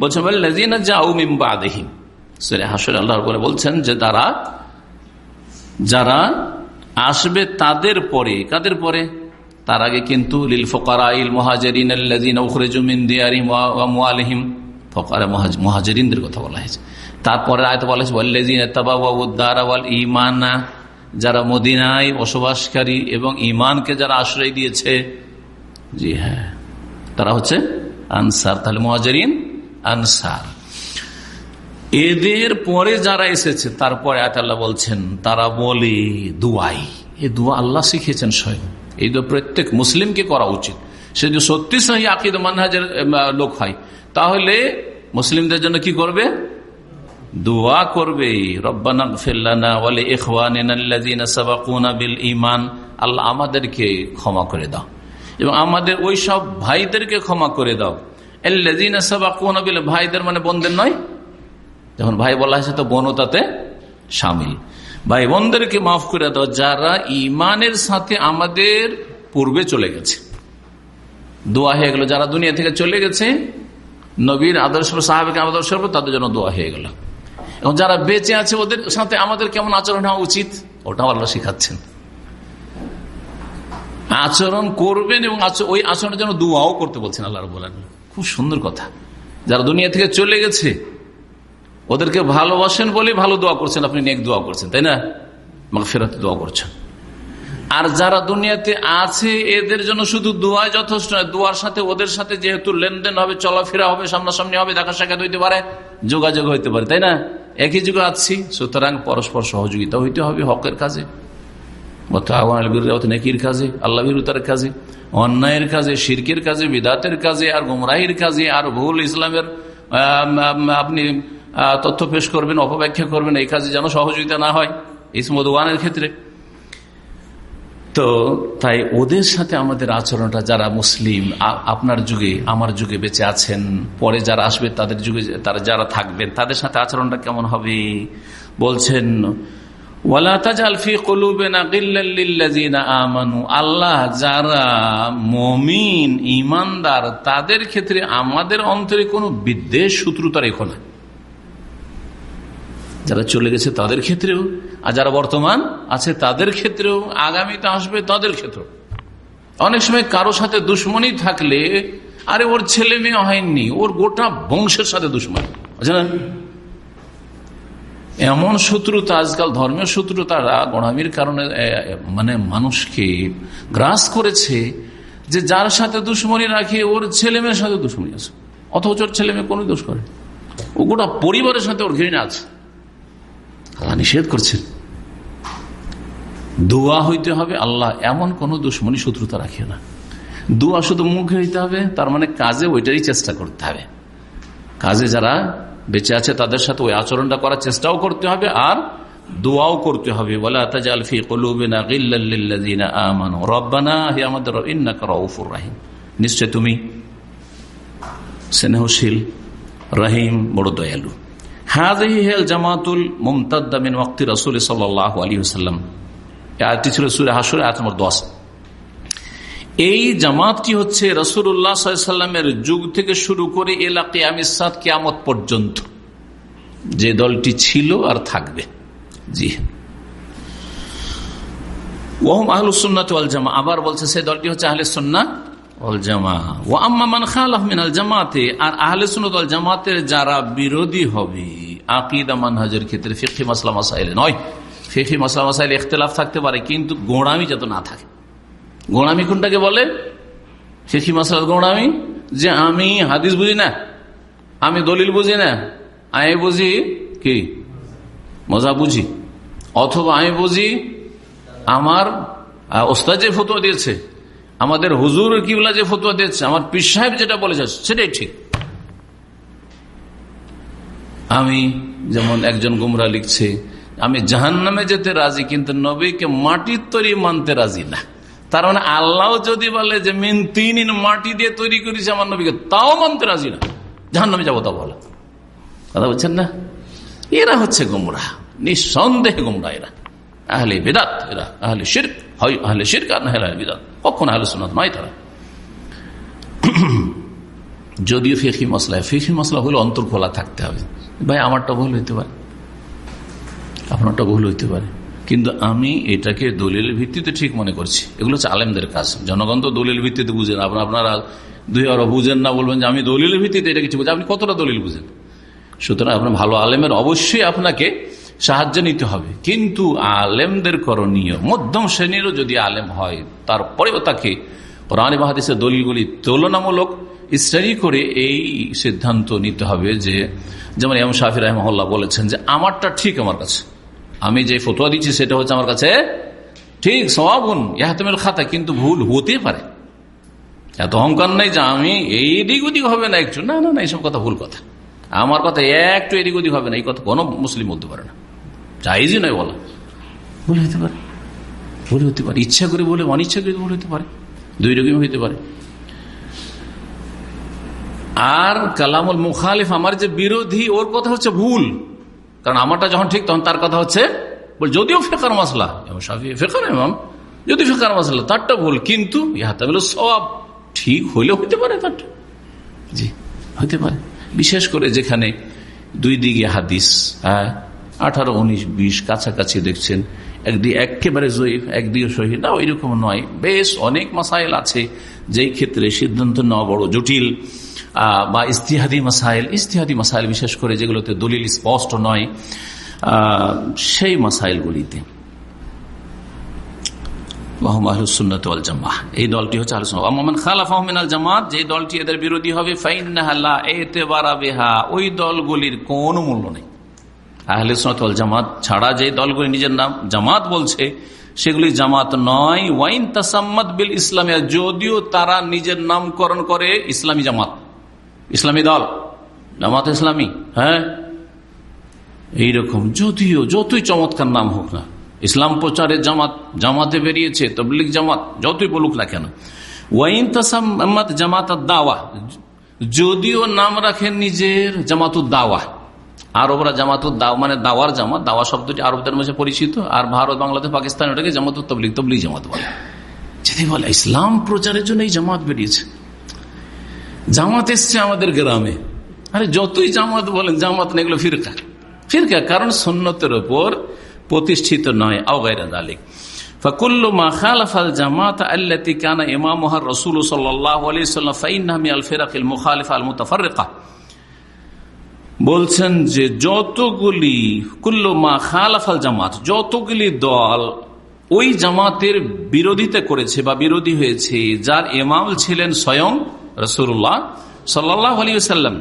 বললেন যাও মিম্বা আদেহীন হাসর, আল্লাহর করে বলছেন যে তারা, যারা আসবে তাদের পরে, কাদের পরে? তার আগে কিন্তু লিল ফকারা কথা বলা হয়েছে। তারপরে বলা হয়েছে যারা মদিনায় বসবাসকারী এবং ইমানকে যারা আশ্রয় দিয়েছে, জি হ্যাঁ তারা হচ্ছে আনসার। তাহলে মহাজরিন আনসার। এদের পরে যারা এসেছে, তারপরে আয়াতাল্লাহ বলছেন, তারা বলে, দুয়াই। এ দুয়া আল্লাহ শিখেছেন স্বয়ং। এই দোয়া প্রত্যেক মুসলিমকে করা উচিত। সে যদি সত্যি সহি আকিদ মানহাজের লোক হয়, তাহলে মুসলিমদের জন্য কি করবে? দোয়া করবে। ইমান আল্লাহ আমাদেরকে ক্ষমা করে দাও। এবং আমাদের ওই সব ভাইদেরকে ক্ষমা করে দাও। ভাইদের মানে বন্ধের নয় যখন ভাই বলা হয়েছে তো বোনও তাতে সামিল। ভাই বোনদেরকে মাফ করে দাও, যারা ইমানের সাথে আমাদের পূর্বে চলে গেছে। দোয়া হয়ে গেল, যারা দুনিয়া থেকে চলে গেছে, নবীর আদর্শ, সাহাবিক আদর্শ তাদের জন্য দোয়া হয়ে গেল। এবং যারা বেঁচে আছে, ওদের সাথে আমাদের কেমন আচরণ হওয়া উচিত? ওটাও আল্লাহ শিখাচ্ছেন। আচরণ করবেন এবং ওই আচরণের জন্য দোয়াও করতে বলছেন আল্লাহ বলেন খুব সুন্দর কথা। যারা দুনিয়া থেকে চলে গেছে ওদেরকে ভালোবাসেন বলে ভালো দোয়া করছেন, আপনি নেক দোয়া করছেন, তাই না? ফেরাতে দোয়া করছেন। আর যারা দুনিয়াতে আছে, এদের জন্য শুধু দোয়াই যথেষ্ট নয়, দোয়ার সাথে ওদের সাথে যেহেতু লেনদেন হবে, চলাফেরা হবে, সামনাসামনি হবে দেখা সাক্ষাৎ হইতে পারে, যোগাযোগ হইতে পারে, তাই না? একই যুগে আছি, সুতরাং পরস্পর সহযোগিতা হইতে হবে হকের কাজে নেকির কাজে, আল্লাহ বিরুতার কাজে, অন্যায়ের কাজে, শিরকের কাজে, বিদাতের কাজে, আর গুমরাহির কাজে, আর ভুল ইসলামের আপনি তথ্য পেশ করবেন, অপব্যাখ্যা করবেন, এই কাজে যেন সহযোগিতা না হয়। ইসমদানের ক্ষেত্রে। তো তাই ওদের সাথে আমাদের আচরণটা, যারা মুসলিম আপনার যুগে, আমার যুগে বেঁচে আছেন, পরে যারা আসবে, তাদের যুগে তারা যারা থাকবেন, তাদের সাথে আচরণটা কেমন হবে? বলছেন আল্লাহ যারা মমিন ইমানদার তাদের ক্ষেত্রে আমাদের অন্তরে কোনো বিদ্বেষ শত্রুতা রেখো না। যারা চলে গেছে তাদের ক্ষেত্রেও, আর যারা বর্তমান আছে তাদের ক্ষেত্রেও, আগামীতে আসবে তাদের ক্ষেত্রেও। অনেক সময় কারও সাথে দুশ্মনী থাকলে, আরে ওর ছেলে মেয়ে হয়নি, ওর গোটা বংশের সাথে দুশ্মনী বুঝলেন এমন শত্রুতা আজকাল, ধর্মীয় শত্রুতারা গণামির কারণে মানে মানুষকে গ্রাস করেছে যে যার সাথে দুশ্মনী রাখে, ওর ছেলে মেয়ের সাথে দুশ্মনী আছে। অথচ ওর ছেলে মেয়ে কোনো দোষ করে। ও গোটা পরিবারের সাথে ওর ঘৃণা আছে। আল্লাহ নিষেধ করছেন। দোয়া হইতে হবে, আল্লাহ এমন কোন দুশ্মনী শত্রুতা রাখে না। দোয়া শুধু মুখে হইতে হবে, তার মানে কাজে ওইটারই চেষ্টা করতে হবে। কাজে যারা বেঁচে আছে, তাদের সাথে ওই আচরণটা করার চেষ্টাও করতে হবে, আর দোয়াও করতে হবে। বলে নিশ্চয় তুমি স্নেহশীল, রহিম, বড় দয়ালু। হেল জামাতুল ওয়াক্তি রাসূল ছিল সূরা হাসর 10 এই জামাতটি হচ্ছে রসুল্লাহ যুগ থেকে শুরু করে এলাকে আমিসাদ কেয়ামত পর্যন্ত। যে দলটি ছিল আর থাকবে। জি। ওহম আহলুসন্নাত জামা আবার বলছে, সে দলটি হচ্ছে আহলে সন্না আর আহলে জামাতের যারা বিরোধী হবে ক্ষেত্রে মাসলা নয়। মাসলা মাসাইলে থাকতে পারে, কিন্তু গোড়ামি যত না থাকে। গোড়ামি কোনটাকে বলে? ফিকি মাসলাত গোড়ামি? যে আমি হাদিস বুঝি না, আমি দলিল বুঝি না, আমি বুঝি কি? মজা বুঝি। অথবা আমি বুঝি আমার ওস্তাদ যে দিয়েছে আমাদের হুজুর কিবলা যে ফতুয়া দিয়েছে, আমার পীর সাহেব যেটা বলেছে, সেটাই ঠিক। আমি যেমন একজন গুমরা লিখছে, আমি জাহান নামে যেতে রাজি, কিন্তু নবীকে মাটির তৈরি মানতে রাজি না। তার মানে আল্লাহ যদি বলে যে, মিন তিন মাটি দিয়ে তৈরি করেছে আমার নবীকে তাও মানতে রাজি না। জাহান নামে যাব তা বলো। কথা বলছেন না? এরা হচ্ছে গুমরা। নিঃসন্দেহে গুমরা এরা। আহলে বেদাত এরা। আহলে শির্ক। হয় আহলে শির্ক আর না বেদাত। কখন আহলে সোনাত নয় তারা। যদিও ফেকি মশলা ফেকি মশলা হলে অন্তর খোলা থাকতে হবে। ভাই, আমারটা ভুল হইতে পারে। আপনারটা ভুল হইতে পারে। কিন্তু আমি এটাকে দলিলের ভিত্তিতে ঠিক মনে করছি। এগুলো হচ্ছে আলেমদের কাজ। জনগণ তো দলিল ভিত্তিতে বুঝেন আপনার আপনারা দুই আর বুঝেন না বলবেন যে আমি দলিলের ভিত্তিতে এটা কিছু বুঝি। আপনি কতটা দলিল বুঝেন? সুতরাং আপনার ভালো আলেমের অবশ্যই আপনাকে সাহায্য নিতে হবে। কিন্তু আলেমদের করণীয়, মধ্যম শ্রেণীরও যদি আলেম হয় তারপরেও তাকে রানী বাহাদিসের দলিলগুলি তুলনামূলক স্টাডি করে এই সিদ্ধান্ত নিতে হবে যে, যেমন এম শাহির রহমল্লা বলেছেন যে, আমারটা ঠিক আমার কাছে। আমি যে ফটোয়া দিচ্ছি, সেটা হচ্ছে আমার কাছে ঠিক সবাবুন ইহাতমের খাতা, কিন্তু ভুল হতে পারে। এত অহংকার নেই যে আমি এই দিক ওদিক হবে না একটু। না না না, এইসব কথা ভুল কথা। আমার কথা একটু এদিক ওদিক হবে না। এই কথা কোনো মুসলিম বলতে পারে না। চাইজই নয় বলা। ভুল হতে পারে। ভুল হতে পারে। ইচ্ছা করে বলে, অনিচ্ছা করে ভুল হতে পারে। দুই রকম হইতে পারে। আর কালামুল মুখালিফ, আমার যে বিরোধী, ওর কথা হচ্ছে ভুল। কারণ আমারটা যখন ঠিক, তখন তার কথা হচ্ছে যদিও ফেকার মশলা ফেকার এমাম যদি ফেকার মশলা তারটা ভুল। কিন্তু ইহাতে সব ঠিক হইলেও হইতে পারে তারটা। জি, হইতে পারে। বিশেষ করে যেখানে দুই দিকে হাদিস হ্যাঁ আঠারো, উনিশ, বিশ কাছাকাছি দেখছেন। একদিকে একেবারে জয়ীফ, একদিকে শহীদ। না ওই রকম নয়। বেশ অনেক মাসাইল আছে। যেই ক্ষেত্রে সিদ্ধান্ত নেওয়া বড় জটিল বা ইস্তিহাদি মাসাইল। ইস্তিহাদি মাসাইল বিশেষ করে যেগুলোতে দলিল স্পষ্ট নয় সেই মাসাইলগুলিতে। এই দলটি হচ্ছে জামাত যে দলটি এদের বিরোধী হবে ওই দলগুলির কোন মূল্য নেই। আহলে সোনাতল জামাত ছাড়া যে দলগুলি নিজের নাম জামাত বলছে, সেগুলি জামাত নয়। ওয়াইন তাসাম্মদ বিল ইসলামিয়া, যদিও তারা নিজের নামকরণ করে ইসলামী জামাত, ইসলামী দল। জামাত ইসলামী হ্যাঁ? এইরকম, যদিও, যতই চমৎকার নাম হোক না, ইসলাম প্রচারের জামাত, জামাতে বেরিয়েছে তবলিক জামাত, যতই বলুক না কেন। ওয়াইন তাসাম্মদ জামাত দাওয়া যদিও নাম রাখেন নিজের জামাতুর দাওয়া আরবরা দাওয়া মানে দাওয়ার জামাত, দাওয়া শব্দটি আরবদের মাঝে পরিচিত, আর ভারত, বাংলাদেশ, পাকিস্তান ওটাকে জামাতুর তবলিক তবলিক জামাত বলে। যদি বলে, ইসলাম প্রচারের জন্য এই জামাত বেরিয়েছে। জামাত এসছে আমাদের গ্রামে। আরে যতই জামাত বলেন, জামাত না এগুলো ফিরকা। ফিরকা, কারণ সন্ন্যতের ওপর প্রতিষ্ঠিত নয়, আওগাইরা দালিক। জামাত সাল্লাল্লাহু আলাইহি সাল্লাম ফাইন্নাহা মিনাল ফিরাকিল মুখালিফা আল মুতাফাররিকা বলছেন যে যতগুলি কুল্লু মা খালাফাল জামাত, যতগুলি দল ওই জামাতের বিরোধিতা করেছে বা বিরোধী হয়েছে, যার এমাম ছিলেন স্বয়ং রসুল্লাহ সাল্লাহ আলী সাল্লাম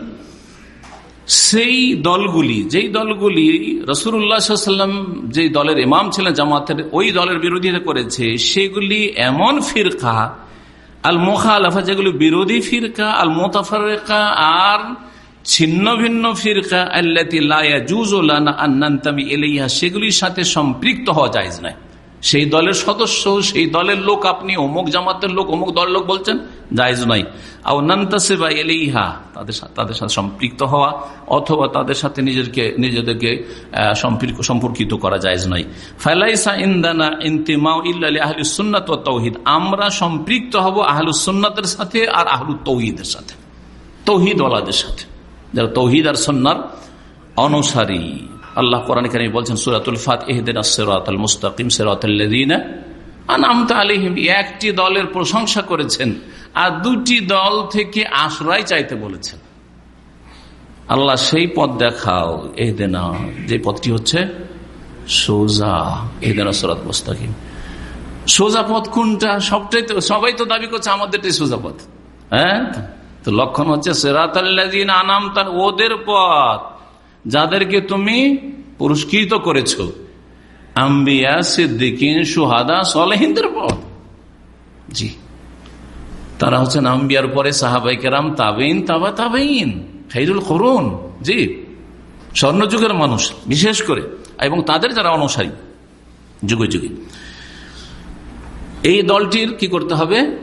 সেই দলগুলি, যেই দলগুলি রসুল্লাহাম যে দলের ইমাম ছিলেন জামাতের, ওই দলের বিরোধিতা করেছে, সেগুলি এমন ফিরকা, আল মোখালাফা, যেগুলি বিরোধী ফিরকা, আল মোতাফারেকা, আর ছিন্ন ভিন্ন ফিরকা আল্লাহ সেগুলির সাথে সম্পৃক্ত হওয়া যায় নাই সেই দলের সদস্য, সেই দলের লোক আপনি, অমুক জামাতের লোক, অমুক দল লোক বলছেন, জায়জ নাই আর নান্তাসেবা এলেইহা তাদের তাদের সাথে সম্পৃক্ত হওয়া, অথবা তাদের সাথে নিজেকে নিজেদেরকে সম্পর্কিত করা যায় নাই ফাইলাইসা ইন্দানা ইন্তিমাউ ইল্লা আহলুসুন্নাত তৌহিদ আমরা সম্পৃক্ত হব আহলুসুন্নাতের সাথে আর আহলু তৌহিদের সাথে। তৌহিদ ওলাদের সাথে। যারা তৌহিদ আর সন্ন্যার অনুসারী। আল্লাহ কোরআন কারিম বলছেন, সুরাতুল ফাত এহদিন মুস্তাকিম সেরাতুল্লাদিনা আলিহিম একটি দলের প্রশংসা করেছেন আর দুটি দল থেকে আশ্রয় চাইতে বলেছেন। আল্লাহ সেই পথ দেখাও এহদেনা যে পথটি হচ্ছে সোজা এহদেনা সরাত মুস্তাকিম। সোজা পথ কোনটা? সবটাই তো সবাই তো দাবি করছে, আমাদেরটাই সোজা পথ। হ্যাঁ? তো লক্ষণ হচ্ছে সেরাত আনাম তার ওদের পথ যাদেরকে তুমি পুরস্কৃত করেছ। আম্বিয়া, সিদ্দিকিন, সুহাদা, সলেহিনদের পথ। জি। তারা হচ্ছেন আম্বিয়ার পরে সাহাবাই কেরাম তাবেইন তাবা তাবেইন খাইরুল করুন জি। স্বর্ণযুগের মানুষ, বিশেষ করে। এবং তাদের যারা অনুসারী, যুগে যুগে। এই দলটির কি করতে হবে?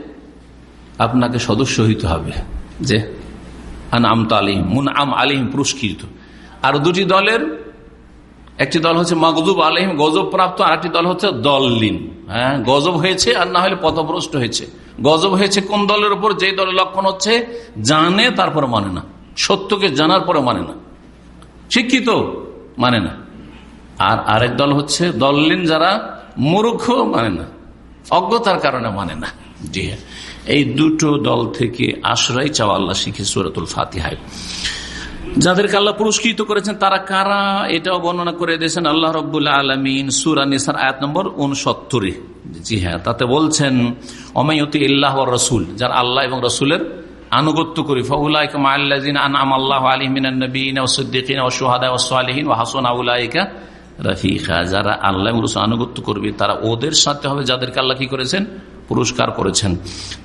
আপনাকে সদস্য হইতে হবে। যে আন আমতা আলিম মুন আম আলিম পুরস্কৃত। আর দুটি দলের, একটি দল হচ্ছে মগজুব আলহিম গজব প্রাপ্ত আর একটি দল হচ্ছে দলিন হ্যাঁ গজব হয়েছে আর না হলে পথভ্রষ্ট হয়েছে। গজব হয়েছে কোন দলের উপর? যে দলের লক্ষণ হচ্ছে জানে, তারপর মানে না। সত্যকে জানার পরে মানে না। শিক্ষিত মানে না। আর আরেক দল হচ্ছে দলিন যারা মূর্খ মানে না। অজ্ঞতার কারণে মানে না। জি হ্যাঁ। এই দুটো দল থেকে আশ্রয় চাওয়া আল্লাহ শিখে সুরতুল ফাতিহায়। যাদেরকে আল্লাহ পুরস্কৃত করেছেন, তারা কারা? এটাও বর্ণনা করে দিয়েছেন আল্লাহ রবুল্লা আলমিন সুরা নিসার আয়াত নম্বর উনসত্তরে জি হ্যাঁ তাতে বলছেন অমায়তি ইল্লাহ রসুল যার আল্লাহ এবং রসুলের আনুগত্য করি। রফিকা। যারা আল্লাহ আনুগত্য করবে, তারা ওদের সাথে হবে, যাদেরকে আল্লাহ কি করেছেন? পুরস্কার করেছেন।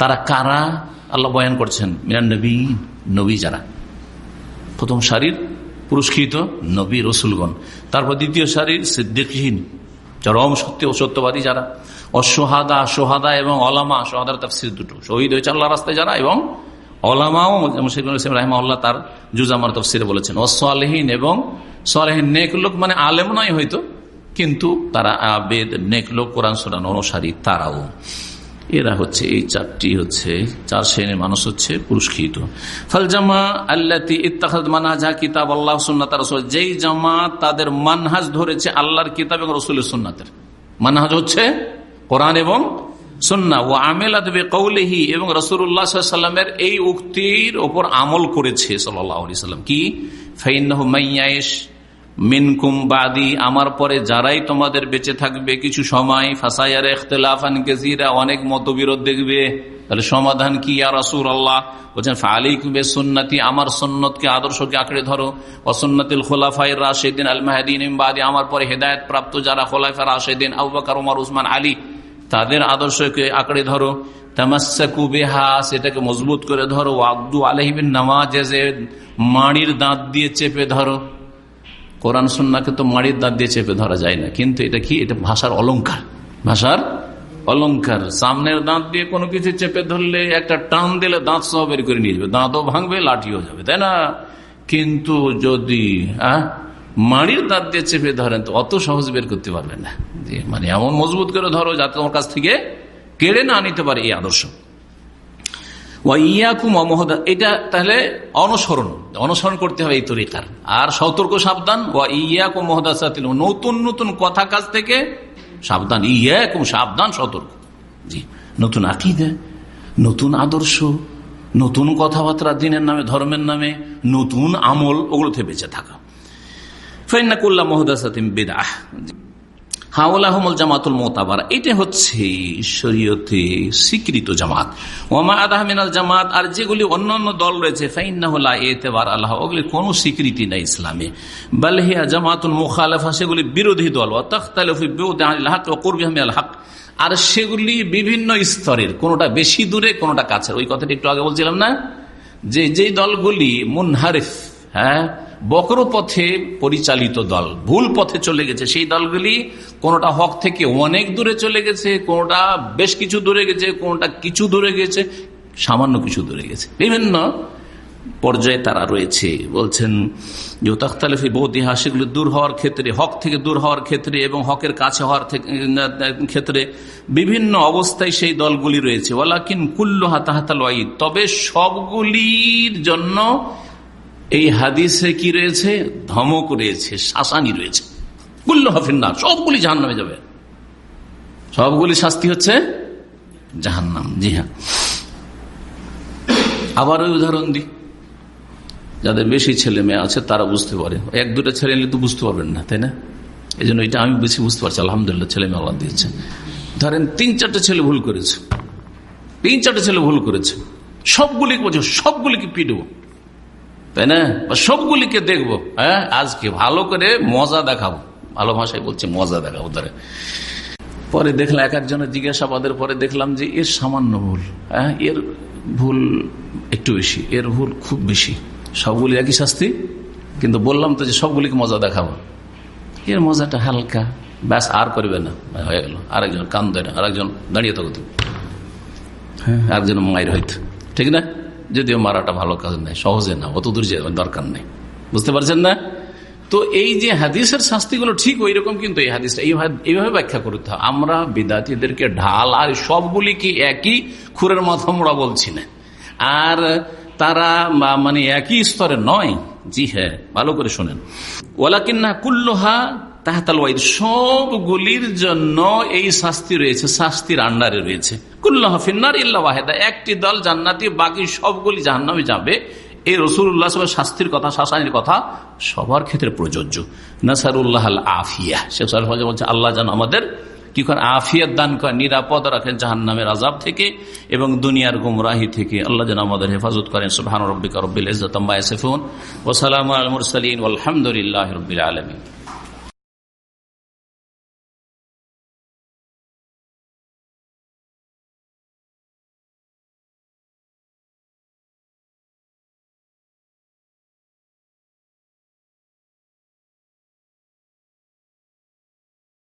তারা কারা? আল্লাহ বয়ান করছেন, মিনান নবী যারা। প্রথম সারির পুরস্কৃত নবী রসুলগণ। তারপর দ্বিতীয় সারির সিদ্দিকহীন চরম সত্য ও সত্যবাদী যারা। অসহাদা, সোহাদা এবং অলামা সোহাদার তাফসির দুটো। শহীদ হয়েছে আল্লাহ রাস্তায় যারা এবং অলামাও রাহমাল্লাহ তার জুজামার তফসিরে বলেছেন অসলেহীন এবং সলেহীন নেক লোক মানে আলেম নয় হয়তো, কিন্তু তারা আবেদ, নেক লোক, কোরআন সোরান অনুসারী, তারাও। এরা হচ্ছে, এই চারটি হচ্ছে, চার শ্রেণির মানুষ হচ্ছে পুরস্কৃত। ফল জামা আল্লাতি ইত্তাহাদ মানহাজা কিতাব আল্লাহ, সুন্নাত রসুল। যেই জামা তাদের মানহাজ ধরেছে আল্লাহর কিতাব এবং রসুলের সুন্নাতের। মানহাজ হচ্ছে কোরআন এবং সুন্না। ও আমেলা দেবে কৌলেহি এবং রসুল্লাহামের এই উক্তির ওপর আমল করেছে সাল্লাহ সাল্লাম। কি? ফাইন্নাহ মাইয়াইশ মিনকুম বাদি, আমার পরে যারাই তোমাদের বেঁচে থাকবে, কিছু সময় ফাসাইয়ার এখতলাফান গেজিরা অনেক মতবিরোধ দেখবে। তাহলে সমাধান কি আর রসুর আল্লাহ বলছেন ফালিকবে সুন্নতি আমার সন্ন্যতকে আদর্শকে আঁকড়ে ধরো। অসন্নতিল খোলাফাই রাশেদিন আল মাহাদিন ইমবাদি আমার পরে হেদায়ত প্রাপ্ত যারা খোলাফা রাশেদিন আবাকার উমার, উসমান, আলী, তাদের আদর্শকে আঁকড়ে ধরো। সেটাকে মজবুত করে ধরো। আব্দু আলহিবিন নামাজ মাড়ির দাঁত দিয়ে চেপে ধরো। কোরআন সন্নাকে তো মাড়ির দাঁত দিয়ে চেপে ধরা যায় না। কিন্তু এটা কি? এটা ভাষার অলঙ্কার ভাষার অলঙ্কার সামনের দাঁত দিয়ে কোনো কিছু চেপে ধরলে একটা টান দিলে দাঁত সহ বের করে নিয়ে যাবে। দাঁতও ভাঙবে, লাঠিও যাবে, তাই না? কিন্তু যদি মাড়ির দাঁত দিয়ে চেপে ধরেন, তো অত সহজ বের করতে পারবেন না। মানে এমন মজবুত করে ধরো যাতে তোমার কাছ থেকে কেড়ে না নিতে পারে এই আদর্শ। এটা তাহলে অনুসরণ অনুসরণ করতে হবে এই তরিকার। আর সতর্ক, সাবধান, ওয়া ইয়াকুম মহদাসাতিল নতুন নতুন কথা কাজ থেকে সাবধান। ইয়াকুম, সাবধান, সতর্ক। জি, নতুন আকিদে, নতুন আদর্শ, নতুন কথাবার্তা, দিনের নামে, ধর্মের নামে, নতুন আমল ওগুলো থেকে বেঁচে থাকা। ফেন্না করলাম মহদাসাতিম বেদাহ হাউলাহমুল জামাতুল মোতাবার এটা হচ্ছে শরীয়তে স্বীকৃত জামাত। ওমা আদাহমিনাল জামাত, আর যেগুলি অন্যান্য দল রয়েছে ফাইন্নাহুল্লাহ এতেবার আল্লাহ, ওগুলি কোনো স্বীকৃতি নাই ইসলামে। বালহিয়া জামাতুল মুখালেফা, সেগুলি বিরোধী দল। হক। আর সেগুলি বিভিন্ন স্তরের, কোনটা বেশি দূরে, কোনটা কাছের। ওই কথাটা একটু আগে বলছিলাম না? যে, যেই দলগুলি মুনহারিফ হ্যাঁ বক্র পথে পরিচালিত দল। ভুল পথে চলে গেছে। সেই দলগুলি কোনটা হক থেকে অনেক দূরে চলে গেছে, কোনটা বেশ কিছু দূরে গেছে, কোনটা কিছু দূরে গেছে, সামান্য কিছু দূরে গেছে। বিভিন্ন পর্যায়ে তারা রয়েছে। বলছেন যে সেগুলি দূর হওয়ার ক্ষেত্রে, হক থেকে দূর হওয়ার ক্ষেত্রে এবং হকের কাছে হওয়ার ক্ষেত্রে বিভিন্ন অবস্থায় সেই দলগুলি রয়েছে। ওয়ালাকিন কুল্লু হাতাহাতাল তবে সবগুলির জন্য এই হাদিসে কি রয়েছে? ধমক রয়েছে, শাসানি রয়েছে। হাফিন্না সবগুলি জাহান নামে যাবে। সবগুলি শাস্তি হচ্ছে জাহান্নাম। জি হ্যাঁ। আবার ওই উদাহরণ দি যাদের বেশি ছেলে মেয়ে আছে, তারা বুঝতে পারে। এক, দুটা ছেলে নিলে তো বুঝতে পারবেন না, তাই না? এই জন্য এটা আমি বেশি বুঝতে পারছি। আলহামদুলিল্লাহ, ছেলে মেয়ে আল্লাহ দিয়েছে। ধরেন তিন, চারটে ছেলে ভুল করেছে। তিন, চারটে ছেলে ভুল করেছে। সবগুলিকে বলছে সবগুলিকে পিটবো তাই না? সবগুলিকে দেখব হ্যাঁ? আজকে ভালো করে মজা দেখাবো। ভালো ভাষায় বলছে মজা দেখাবো ধরে পরে দেখলাম এক একজনের জিজ্ঞাসাবাদের পরে দেখলাম যে এর সামান্য ভুল হ্যাঁ? এর ভুল একটু বেশি এর ভুল খুব বেশি। সবগুলি একই শাস্তি কিন্তু বললাম তো যে সবগুলিকে মজা দেখাবো। এর মজাটা হালকা। ব্যাস আর করবে না। হয়ে গেল। আরেকজন কান দেয় না আরেকজন দাঁড়িয়ে থাকতো হ্যাঁ। একজন মায়ের হইত। ঠিক না? যদিও মারাটা ভালো কাজ নেই সহজে না অত দূর দরকার নেই। বুঝতে পারছেন না? তো এই যে হাদিসের শাস্তিগুলো ঠিক ওই রকম কিন্তু এই হাদিসটা, এইভাবে ব্যাখ্যা করতে হয়। আমরা বিদাতিদেরকে ঢাল আর সবগুলিকে একই? খুরের মাথা মোড়া বলছি না। আর তারা মানে একই স্তরে নয়। জি হ্যাঁ ভালো করে শোনেন। ওলা কিন্না কুল্লোহা তাহাতাল ওয়াইদ, সবগুলির জন্য এই শাস্তি রয়েছে, শাস্তির আন্ডারে রয়েছে। কুল্লাহ ফিন্নার ইল্লা একটি দল জান্নাতি, বাকি সবগুলি জাহান্নামে যাবে। এই রসুল্লাহ শাস্তির কথা, শাসানির কথা সবার ক্ষেত্রে প্রযোজ্য। নাসারুল্লাহ আফিয়া। শেখ বলছে, আল্লাহ যেন আমাদের কি করে আফিয়াত দান করে নিরাপদ রাখেন জাহান নামের আজাব থেকে এবং দুনিয়ার গুমরাহি থেকে। আল্লাহ যেন আমাদের হেফাজত করেন। সুবাহান রব্বিকা রব্বিল ইজত ওসালাম আলমুর সালিন আলহামদুলিল্লাহ রবিল আলমী